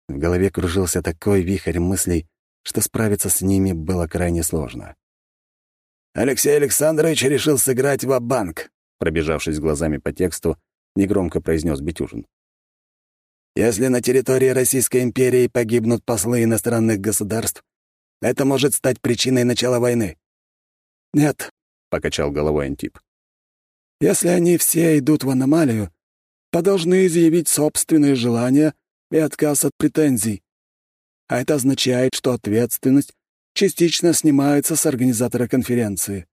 В голове кружился такой вихрь мыслей, что справиться с ними было крайне сложно. «Алексей Александрович решил сыграть в банк пробежавшись глазами по тексту, негромко произнес Бетюжин. «Если на территории Российской империи погибнут послы иностранных государств, это может стать причиной начала войны». «Нет», — покачал головой Антип. «Если они все идут в аномалию, то должны изъявить собственные желания и отказ от претензий. А это означает, что ответственность частично снимается с организатора конференции.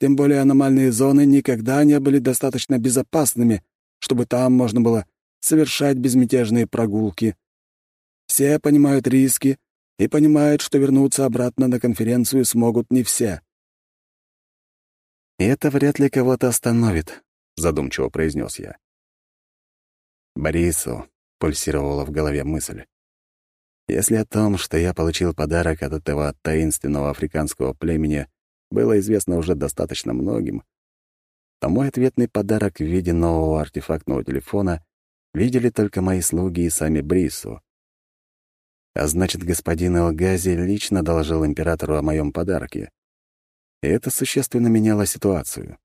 Тем более аномальные зоны никогда не были достаточно безопасными, чтобы там можно было совершать безмятежные прогулки. Все понимают риски и понимают, что вернуться обратно на конференцию смогут не все. «И это вряд ли кого-то остановит», — задумчиво произнес я. «Борису», — пульсировала в голове мысль. «Если о том, что я получил подарок от этого таинственного африканского племени, было известно уже достаточно многим, то мой ответный подарок в виде нового артефактного телефона видели только мои слуги и сами Брису. А значит, господин Элгази лично доложил императору о моем подарке. И это существенно меняло ситуацию.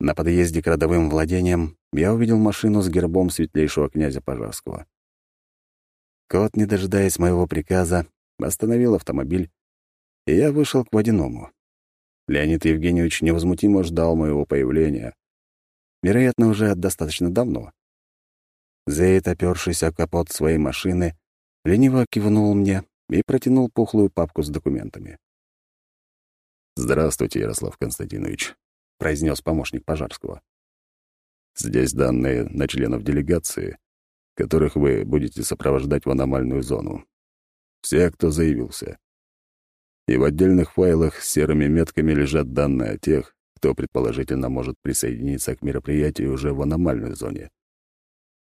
На подъезде к родовым владениям я увидел машину с гербом светлейшего князя Пожарского. Кот, не дожидаясь моего приказа, остановил автомобиль, и я вышел к водяному. Леонид Евгеньевич невозмутимо ждал моего появления. Вероятно, уже достаточно давно. Зейд, опершись о капот своей машины, лениво кивнул мне и протянул пухлую папку с документами. «Здравствуйте, Ярослав Константинович», — произнес помощник Пожарского. «Здесь данные на членов делегации, которых вы будете сопровождать в аномальную зону. Все, кто заявился. И в отдельных файлах с серыми метками лежат данные о тех, кто предположительно может присоединиться к мероприятию уже в аномальной зоне.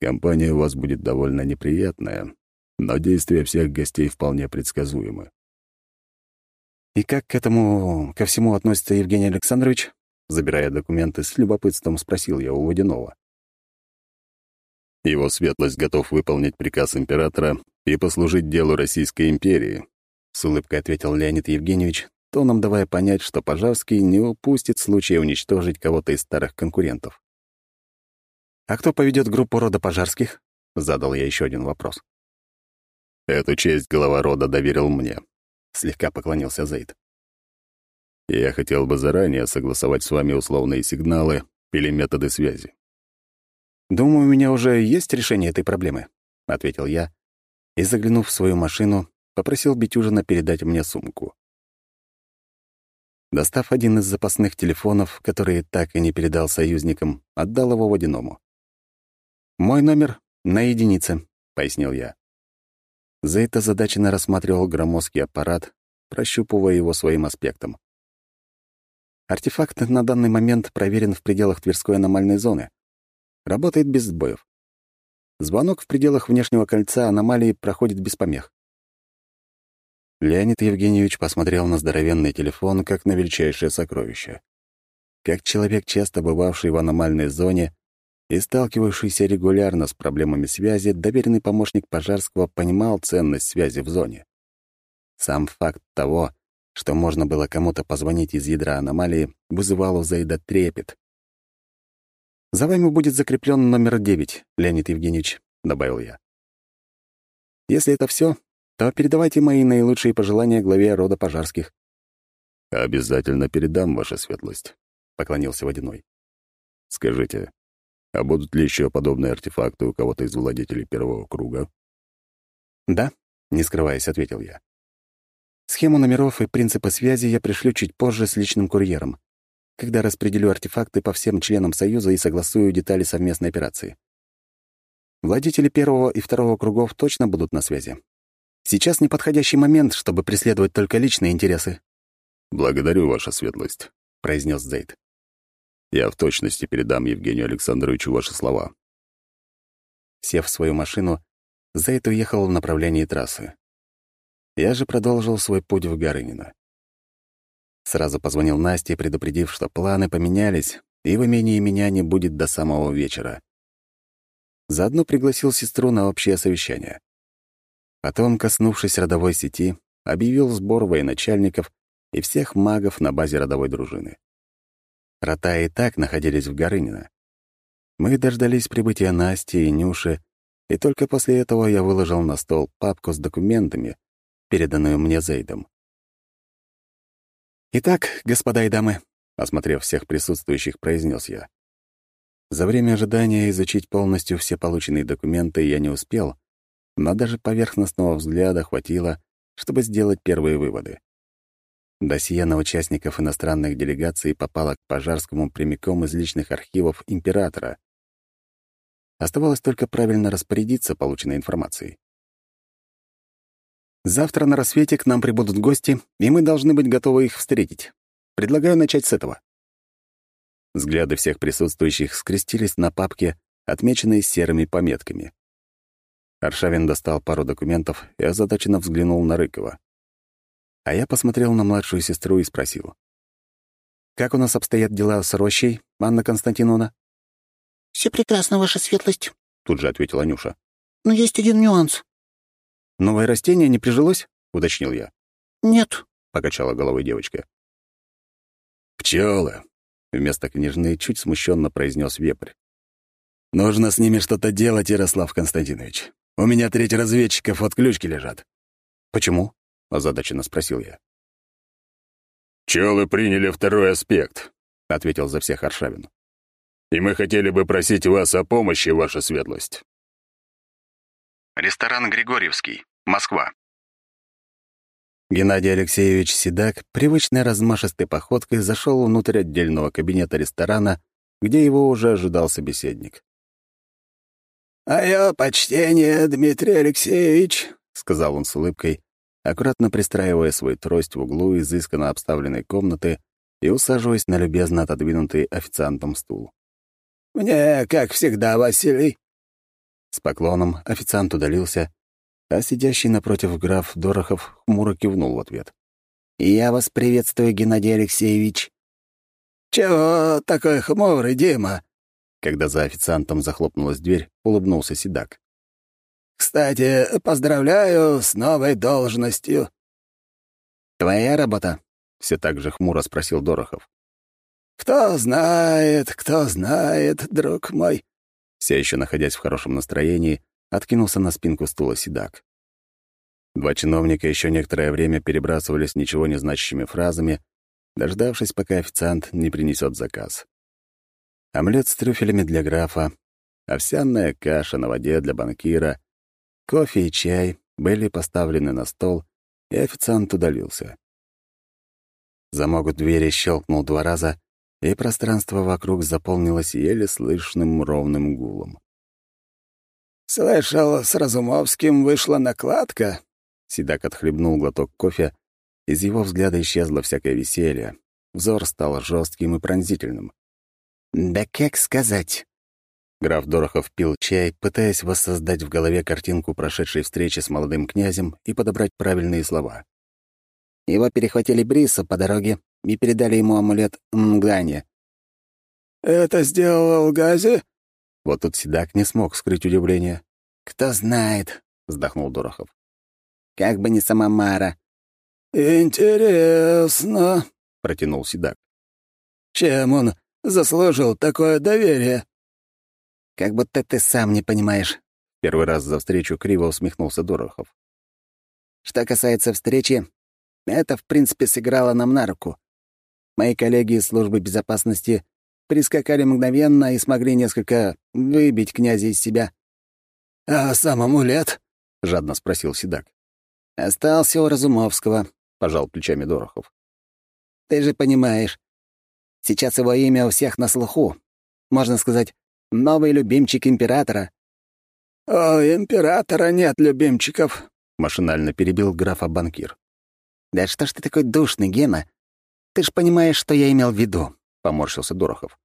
Компания у вас будет довольно неприятная, но действия всех гостей вполне предсказуемы. «И как к этому, ко всему относится Евгений Александрович?» Забирая документы, с любопытством спросил я у Водянова. Его светлость готов выполнить приказ императора и послужить делу Российской империи, с улыбкой ответил Леонид Евгеньевич, тоном давая понять, что Пожарский не упустит случая уничтожить кого-то из старых конкурентов. «А кто поведет группу рода Пожарских?» — задал я еще один вопрос. «Эту честь глава рода доверил мне», — слегка поклонился Зейд. «Я хотел бы заранее согласовать с вами условные сигналы или методы связи». «Думаю, у меня уже есть решение этой проблемы», — ответил я, и, заглянув в свою машину, попросил Бетюжина передать мне сумку. Достав один из запасных телефонов, который так и не передал союзникам, отдал его водяному. «Мой номер на единице», — пояснил я. Зейд озадаченно рассматривал громоздкий аппарат, прощупывая его своим аспектом. Артефакт на данный момент проверен в пределах Тверской аномальной зоны. Работает без сбоев. Звонок в пределах внешнего кольца аномалии проходит без помех. Леонид Евгеньевич посмотрел на здоровенный телефон, как на величайшее сокровище. Как человек, часто бывавший в аномальной зоне и сталкивающийся регулярно с проблемами связи, доверенный помощник Пожарского понимал ценность связи в зоне. Сам факт того, что можно было кому-то позвонить из ядра аномалии, вызывал у Зайда трепет. «За вами будет закреплен номер девять, Леонид Евгеньевич», — добавил я. «Если это все, то передавайте мои наилучшие пожелания главе рода пожарских». «Обязательно передам, ваша светлость», — поклонился Водяной. «Скажите, а будут ли еще подобные артефакты у кого-то из владетелей первого круга?» «Да», — не скрываясь, ответил я. «Схему номеров и принципы связи я пришлю чуть позже с личным курьером когда распределю артефакты по всем членам Союза и согласую детали совместной операции. Владетели первого и второго кругов точно будут на связи. Сейчас неподходящий момент, чтобы преследовать только личные интересы. «Благодарю, ваша светлость», — произнес Зейд. «Я в точности передам Евгению Александровичу ваши слова». Сев в свою машину, Зейд уехал в направлении трассы. Я же продолжил свой путь в Горынино. Сразу позвонил Насте, предупредив, что планы поменялись, и в имении меня не будет до самого вечера. Заодно пригласил сестру на общее совещание. Потом, коснувшись родовой сети, объявил сбор военачальников и всех магов на базе родовой дружины. Рота и так находились в Горынино. Мы дождались прибытия Насти и Нюши, и только после этого я выложил на стол папку с документами, переданную мне Зейдом. «Итак, господа и дамы», — осмотрев всех присутствующих, произнес я. За время ожидания изучить полностью все полученные документы я не успел, но даже поверхностного взгляда хватило, чтобы сделать первые выводы. Досье на участников иностранных делегаций попало к Пожарскому прямиком из личных архивов императора. Оставалось только правильно распорядиться полученной информацией. Завтра на рассвете к нам прибудут гости, и мы должны быть готовы их встретить. Предлагаю начать с этого». Взгляды всех присутствующих скрестились на папке, отмеченной серыми пометками. Аршавин достал пару документов и озадаченно взглянул на Рыкова. А я посмотрел на младшую сестру и спросил. «Как у нас обстоят дела с рощей, Анна Константиновна?» «Все прекрасно, ваша светлость», — тут же ответила Нюша. «Но есть один нюанс. «Новое растение не прижилось?» — уточнил я. «Нет», — покачала головой девочка. «Пчелы», — вместо княжны чуть смущенно произнес вепрь. «Нужно с ними что-то делать, Ярослав Константинович. У меня треть разведчиков от ключки лежат». «Почему?» — озадаченно спросил я. «Пчелы приняли второй аспект», — ответил за всех Аршавин. «И мы хотели бы просить вас о помощи, ваша светлость». Ресторан «Григорьевский», Москва. Геннадий Алексеевич Седак привычной размашистой походкой зашел внутрь отдельного кабинета ресторана, где его уже ожидал собеседник. «Мое почтение, Дмитрий Алексеевич», — сказал он с улыбкой, аккуратно пристраивая свой трость в углу изысканно обставленной комнаты и усаживаясь на любезно отодвинутый официантом стул. «Мне, как всегда, Василий, с поклоном официант удалился, а сидящий напротив граф Дорохов хмуро кивнул в ответ. «Я вас приветствую, Геннадий Алексеевич». «Чего такой хмурый, Дима?» Когда за официантом захлопнулась дверь, улыбнулся Седак. «Кстати, поздравляю с новой должностью». «Твоя работа?» — все так же хмуро спросил Дорохов. «Кто знает, кто знает, друг мой», все еще находясь в хорошем настроении, откинулся на спинку стула седак. Два чиновника еще некоторое время перебрасывались ничего не значащими фразами, дождавшись, пока официант не принесет заказ. Омлет с трюфелями для графа, овсяная каша на воде для банкира, кофе и чай были поставлены на стол, и официант удалился. Замок двери щелкнул два раза, и пространство вокруг заполнилось еле слышным ровным гулом. «Слышал, с Разумовским вышла накладка?» Седак отхлебнул глоток кофе. Из его взгляда исчезло всякое веселье. Взор стал жестким и пронзительным. «Да как сказать?» Граф Дорохов пил чай, пытаясь воссоздать в голове картинку прошедшей встречи с молодым князем и подобрать правильные слова. Его перехватили Брису по дороге и передали ему амулет Мглания. «Это сделал Гази?» Вот тут Седак не смог скрыть удивление. «Кто знает», — вздохнул Дорохов. «Как бы не сама Мара». «Интересно», — протянул Седак. «Чем он заслужил такое доверие?» «Как будто ты сам не понимаешь». Первый раз за встречу криво усмехнулся Дорохов. «Что касается встречи, это, в принципе, сыграло нам на руку. Мои коллеги из службы безопасности прискакали мгновенно и смогли несколько выбить князя из себя. «А сам амулет?» — жадно спросил Седак. «Остался у Разумовского», — пожал плечами Дорохов. «Ты же понимаешь, сейчас его имя у всех на слуху. Можно сказать, новый любимчик императора». «У императора нет любимчиков», — машинально перебил графа банкир. «Да что ж ты такой душный, Гена? Ты ж понимаешь, что я имел в виду поморщился Дорохов.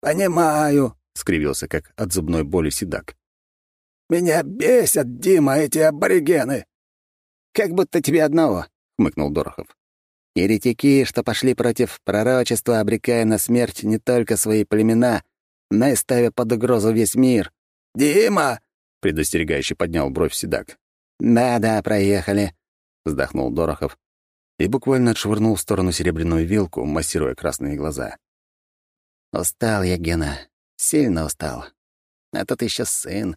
«Понимаю», — скривился, как от зубной боли седак. «Меня бесят, Дима, эти аборигены!» «Как будто тебе одного», — хмыкнул Дорохов. «Еретики, что пошли против пророчества, обрекая на смерть не только свои племена, но и ставя под угрозу весь мир». «Дима!» — предостерегающе поднял бровь седак. «Да-да, проехали», — вздохнул Дорохов и буквально отшвырнул в сторону серебряную вилку, массируя красные глаза. Устал я, Гена, сильно устал. А тут еще сын.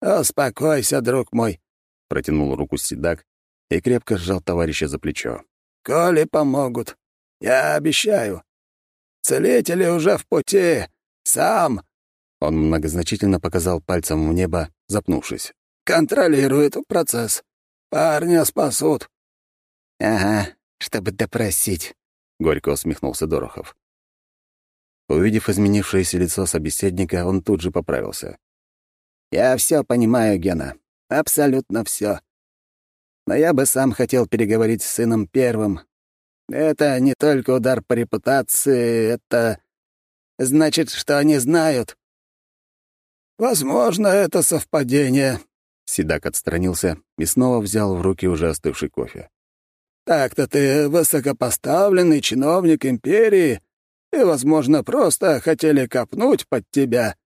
«Успокойся, друг мой», — протянул руку Седак и крепко сжал товарища за плечо. «Коли помогут, я обещаю. Целители уже в пути. Сам». Он многозначительно показал пальцем в небо, запнувшись. «Контролирует процесс. Парня спасут». «Ага, чтобы допросить», — горько усмехнулся Дорохов. Увидев изменившееся лицо собеседника, он тут же поправился. «Я все понимаю, Гена. Абсолютно все. Но я бы сам хотел переговорить с сыном первым. Это не только удар по репутации, это... Значит, что они знают». «Возможно, это совпадение». Седак отстранился и снова взял в руки уже остывший кофе. «Так-то ты высокопоставленный чиновник империи, и, возможно, просто хотели копнуть под тебя».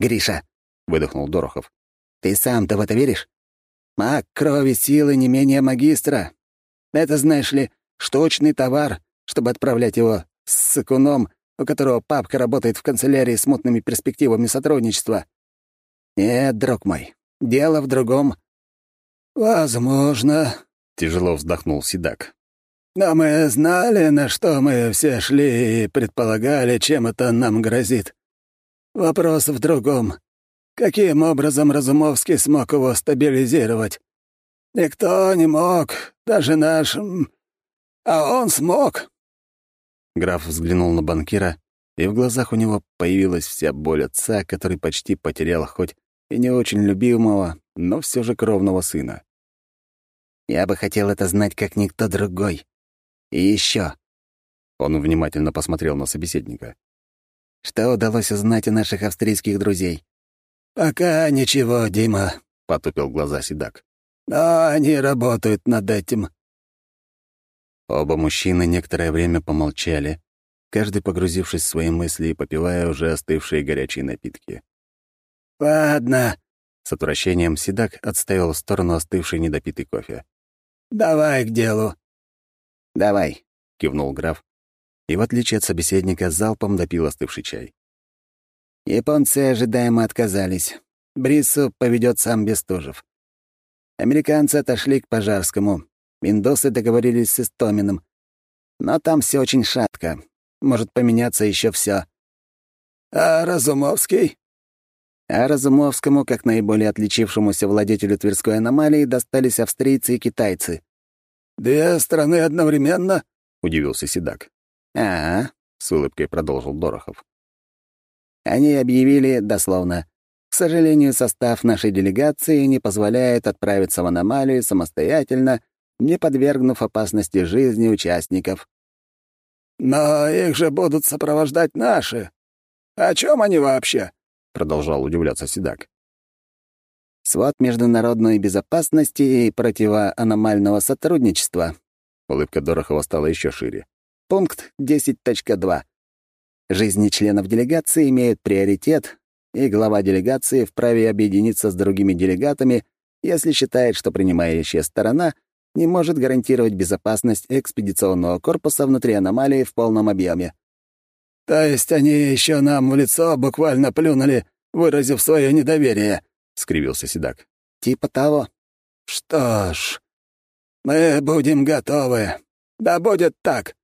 «Гриша», — выдохнул Дорохов, — «ты сам-то в это веришь? Маг крови силы не менее магистра. Это, знаешь ли, штучный товар, чтобы отправлять его с сыкуном, у которого папка работает в канцелярии с мутными перспективами сотрудничества. Нет, друг мой, дело в другом». «Возможно», — тяжело вздохнул Седак. Но мы знали, на что мы все шли и предполагали, чем это нам грозит. Вопрос в другом. Каким образом Разумовский смог его стабилизировать? Никто не мог, даже наш... А он смог. Граф взглянул на банкира, и в глазах у него появилась вся боль отца, который почти потерял хоть и не очень любимого, но все же кровного сына. «Я бы хотел это знать, как никто другой», и еще. Он внимательно посмотрел на собеседника. Что удалось узнать у наших австрийских друзей? «Пока ничего, Дима», — потупил глаза Седак. «Но они работают над этим». Оба мужчины некоторое время помолчали, каждый погрузившись в свои мысли и попивая уже остывшие горячие напитки. «Ладно», — с отвращением Седак отставил в сторону остывший недопитый кофе. «Давай к делу. «Давай», — кивнул граф, и, в отличие от собеседника, залпом допил остывший чай. «Японцы ожидаемо отказались. Брису поведет сам Бестужев. Американцы отошли к Пожарскому. Индосы договорились с Истоминым. Но там все очень шатко. Может поменяться еще все. «А Разумовский?» А Разумовскому, как наиболее отличившемуся владетелю Тверской аномалии, достались австрийцы и китайцы. «Две страны одновременно?» — удивился Седак. «А-а», — с улыбкой продолжил Дорохов. «Они объявили, дословно, К сожалению, состав нашей делегации не позволяет отправиться в аномалию самостоятельно, не подвергнув опасности жизни участников. «Но их же будут сопровождать наши. О чем они вообще?» — продолжал удивляться Седак. «Свод международной безопасности и противоаномального сотрудничества». Улыбка Дорохова стала еще шире. Пункт 10.2. Жизни членов делегации имеют приоритет, и глава делегации вправе объединиться с другими делегатами, если считает, что принимающая сторона не может гарантировать безопасность экспедиционного корпуса внутри аномалии в полном объеме. «То есть они еще нам в лицо буквально плюнули, выразив свое недоверие?» — скривился Седак. «Типа того». «Что ж, мы будем готовы. Да будет так».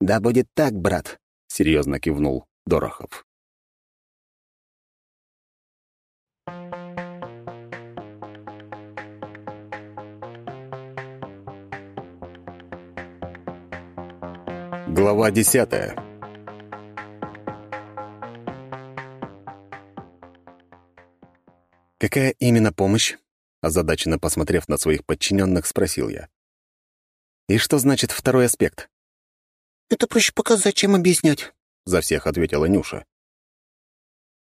«Да будет так, брат», — серьезно кивнул Дорохов. Глава десятая. «Какая именно помощь?» — озадаченно посмотрев на своих подчиненных, спросил я. «И что значит второй аспект?» «Это проще показать, чем объяснять», — за всех ответила Нюша.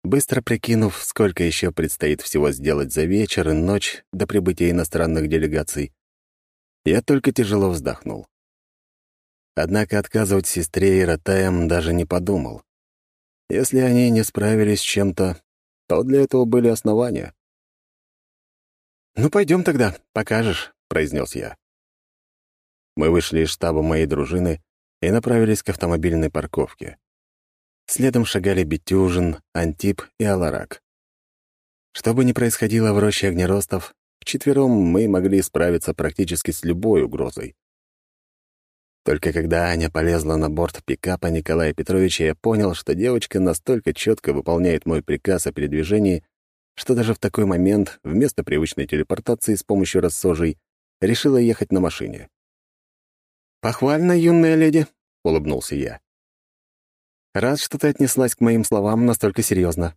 Быстро прикинув, сколько еще предстоит всего сделать за вечер и ночь до прибытия иностранных делегаций, я только тяжело вздохнул. Однако отказывать сестре и Ротаям даже не подумал. Если они не справились с чем-то, то для этого были основания. «Ну, пойдем тогда, покажешь», — произнес я. Мы вышли из штаба моей дружины и направились к автомобильной парковке. Следом шагали Бетюжин, Антип и Аларак. Что бы ни происходило в роще огнеростов, вчетвером мы могли справиться практически с любой угрозой. Только когда Аня полезла на борт пикапа Николая Петровича, я понял, что девочка настолько четко выполняет мой приказ о передвижении, что даже в такой момент вместо привычной телепортации с помощью рассожей решила ехать на машине. «Похвально, юная леди», — улыбнулся я. «Рад, что ты отнеслась к моим словам настолько серьезно.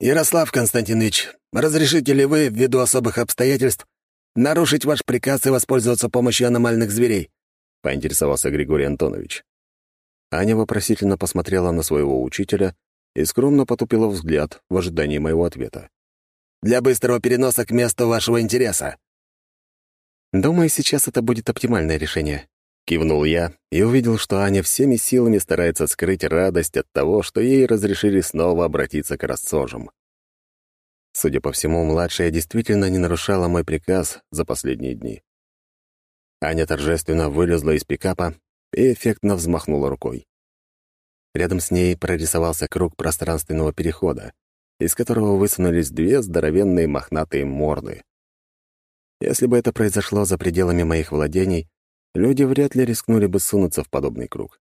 «Ярослав Константинович, разрешите ли вы, ввиду особых обстоятельств, нарушить ваш приказ и воспользоваться помощью аномальных зверей?» — поинтересовался Григорий Антонович. Аня вопросительно посмотрела на своего учителя и скромно потупила взгляд в ожидании моего ответа. «Для быстрого переноса к месту вашего интереса». «Думаю, сейчас это будет оптимальное решение», — кивнул я и увидел, что Аня всеми силами старается скрыть радость от того, что ей разрешили снова обратиться к рассожам. Судя по всему, младшая действительно не нарушала мой приказ за последние дни. Аня торжественно вылезла из пикапа и эффектно взмахнула рукой. Рядом с ней прорисовался круг пространственного перехода, из которого высунулись две здоровенные мохнатые морды. Если бы это произошло за пределами моих владений, люди вряд ли рискнули бы сунуться в подобный круг.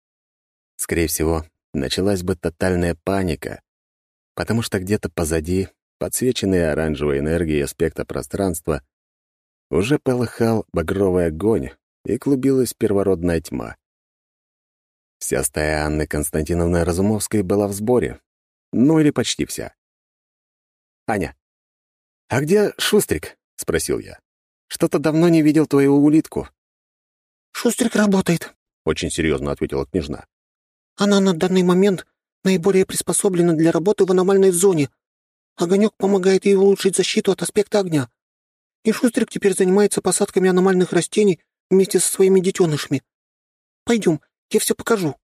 Скорее всего, началась бы тотальная паника, потому что где-то позади подсвеченный оранжевой энергией аспекта пространства, уже полыхал багровый огонь и клубилась первородная тьма. Вся стая Анны Константиновны Разумовской была в сборе. Ну или почти вся. «Аня, а где Шустрик?» — спросил я. «Что-то давно не видел твою улитку». «Шустрик работает», — очень серьезно ответила княжна. «Она на данный момент наиболее приспособлена для работы в аномальной зоне, Огонек помогает ей улучшить защиту от аспекта огня. И Шустрик теперь занимается посадками аномальных растений вместе со своими детенышами. Пойдем, я все покажу».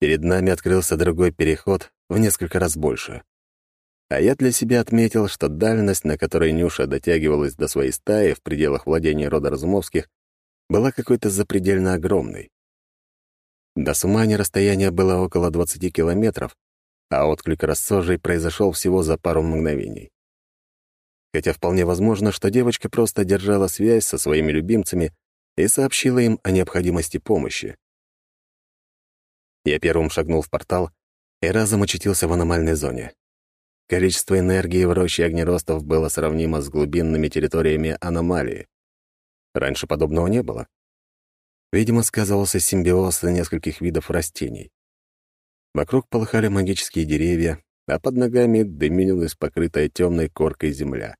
Перед нами открылся другой переход в несколько раз больше. А я для себя отметил, что дальность, на которой Нюша дотягивалась до своей стаи в пределах владения рода Разумовских, была какой-то запредельно огромной. До Сумани расстояние было около 20 километров, а отклик рассожей произошел всего за пару мгновений. Хотя вполне возможно, что девочка просто держала связь со своими любимцами и сообщила им о необходимости помощи. Я первым шагнул в портал и разом очутился в аномальной зоне. Количество энергии в роще огнеростов было сравнимо с глубинными территориями аномалии. Раньше подобного не было. Видимо, сказывался симбиоз нескольких видов растений. Вокруг полыхали магические деревья, а под ногами дымилась покрытая темной коркой земля.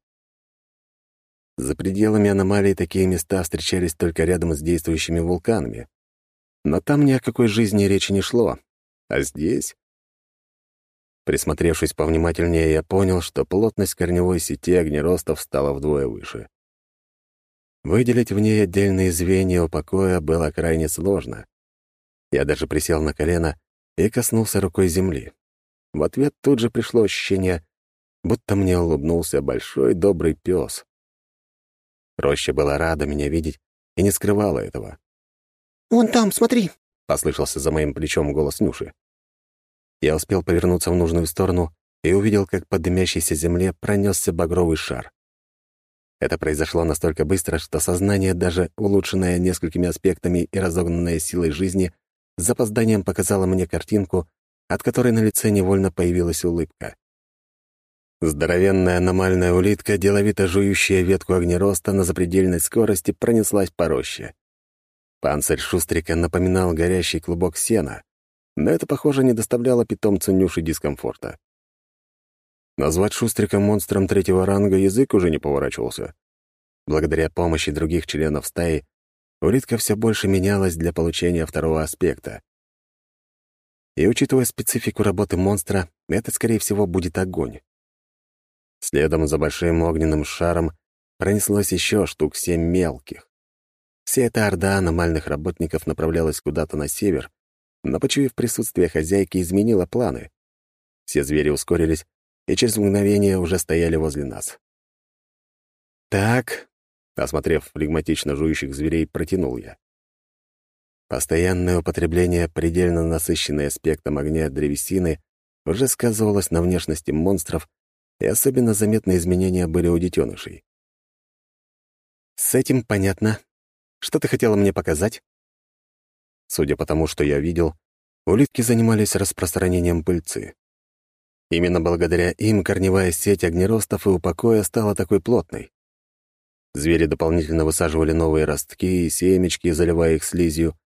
За пределами аномалии такие места встречались только рядом с действующими вулканами. Но там ни о какой жизни речи не шло. А здесь... Присмотревшись повнимательнее, я понял, что плотность корневой сети огнеростов стала вдвое выше. Выделить в ней отдельные звенья у покоя было крайне сложно. Я даже присел на колено и коснулся рукой земли. В ответ тут же пришло ощущение, будто мне улыбнулся большой добрый пес. Роща была рада меня видеть и не скрывала этого. «Вон там, смотри!» — послышался за моим плечом голос Нюши. Я успел повернуться в нужную сторону и увидел, как по дымящейся земле пронесся багровый шар. Это произошло настолько быстро, что сознание, даже улучшенное несколькими аспектами и разогнанное силой жизни, с запозданием показало мне картинку, от которой на лице невольно появилась улыбка. Здоровенная аномальная улитка, деловито жующая ветку огнероста на запредельной скорости, пронеслась по роще. Панцирь Шустрика напоминал горящий клубок сена, но это, похоже, не доставляло питомцу Нюши дискомфорта. Назвать Шустрика монстром третьего ранга язык уже не поворачивался. Благодаря помощи других членов стаи, улитка все больше менялась для получения второго аспекта. И учитывая специфику работы монстра, это, скорее всего, будет огонь. Следом за большим огненным шаром пронеслось еще штук семь мелких. Вся эта орда аномальных работников направлялась куда-то на север, но, почуяв присутствие хозяйки, изменила планы. Все звери ускорились и через мгновение уже стояли возле нас. «Так», — осмотрев флегматично жующих зверей, протянул я. Постоянное употребление предельно насыщенной аспектом огня древесины уже сказывалось на внешности монстров и особенно заметные изменения были у детенышей. «С этим понятно. Что ты хотела мне показать?» Судя по тому, что я видел, улитки занимались распространением пыльцы. Именно благодаря им корневая сеть огнеростов и упокоя стала такой плотной. Звери дополнительно высаживали новые ростки и семечки, заливая их слизью,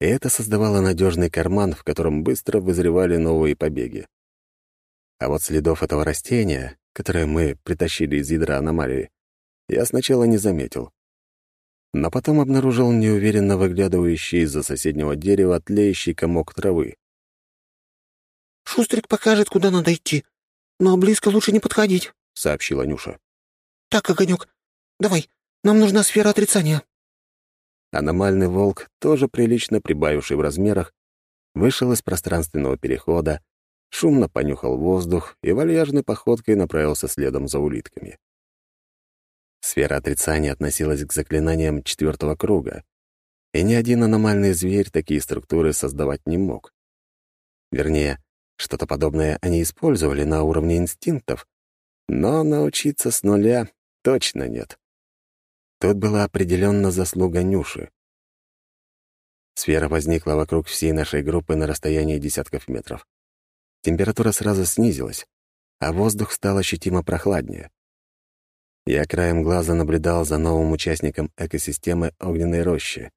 и это создавало надежный карман, в котором быстро вызревали новые побеги. А вот следов этого растения, которое мы притащили из ядра аномалии, я сначала не заметил. Но потом обнаружил неуверенно выглядывающий из-за соседнего дерева тлеющий комок травы. «Шустрик покажет, куда надо идти, но близко лучше не подходить», — сообщила Нюша. «Так, Огонек, давай, нам нужна сфера отрицания». Аномальный волк, тоже прилично прибавивший в размерах, вышел из пространственного перехода шумно понюхал воздух и вальяжной походкой направился следом за улитками. Сфера отрицания относилась к заклинаниям четвертого круга, и ни один аномальный зверь такие структуры создавать не мог. Вернее, что-то подобное они использовали на уровне инстинктов, но научиться с нуля точно нет. Тут была определенно заслуга Нюши. Сфера возникла вокруг всей нашей группы на расстоянии десятков метров. Температура сразу снизилась, а воздух стал ощутимо прохладнее. Я краем глаза наблюдал за новым участником экосистемы огненной рощи.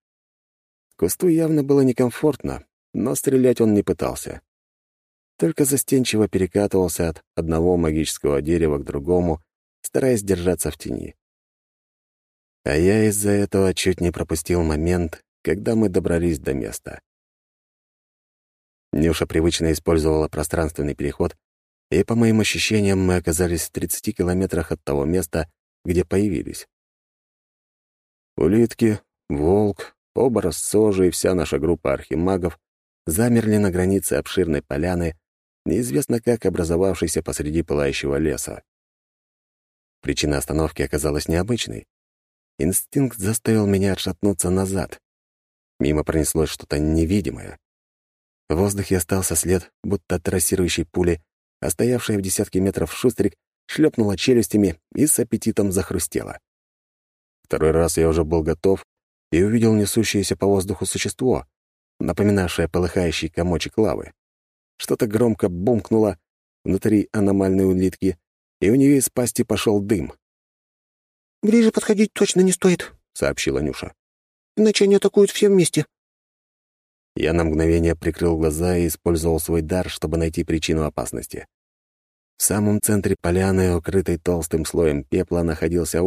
Кусту явно было некомфортно, но стрелять он не пытался. Только застенчиво перекатывался от одного магического дерева к другому, стараясь держаться в тени. А я из-за этого чуть не пропустил момент, когда мы добрались до места. Нюша привычно использовала пространственный переход, и, по моим ощущениям, мы оказались в 30 километрах от того места, где появились. Улитки, волк, оба рассожи и вся наша группа архимагов замерли на границе обширной поляны, неизвестно как образовавшейся посреди пылающего леса. Причина остановки оказалась необычной. Инстинкт заставил меня отшатнуться назад. Мимо пронеслось что-то невидимое. В воздухе остался след, будто трассирующей пули, а стоявшая в десятке метров шустрик шлепнула челюстями и с аппетитом захрустела. Второй раз я уже был готов и увидел несущееся по воздуху существо, напоминавшее полыхающий комочек лавы. Что-то громко бумкнуло внутри аномальной улитки, и у нее из пасти пошел дым. «Ближе подходить точно не стоит», — сообщила Нюша. «Иначе они атакуют все вместе. Я на мгновение прикрыл глаза и использовал свой дар, чтобы найти причину опасности. В самом центре поляны, укрытой толстым слоем пепла, находился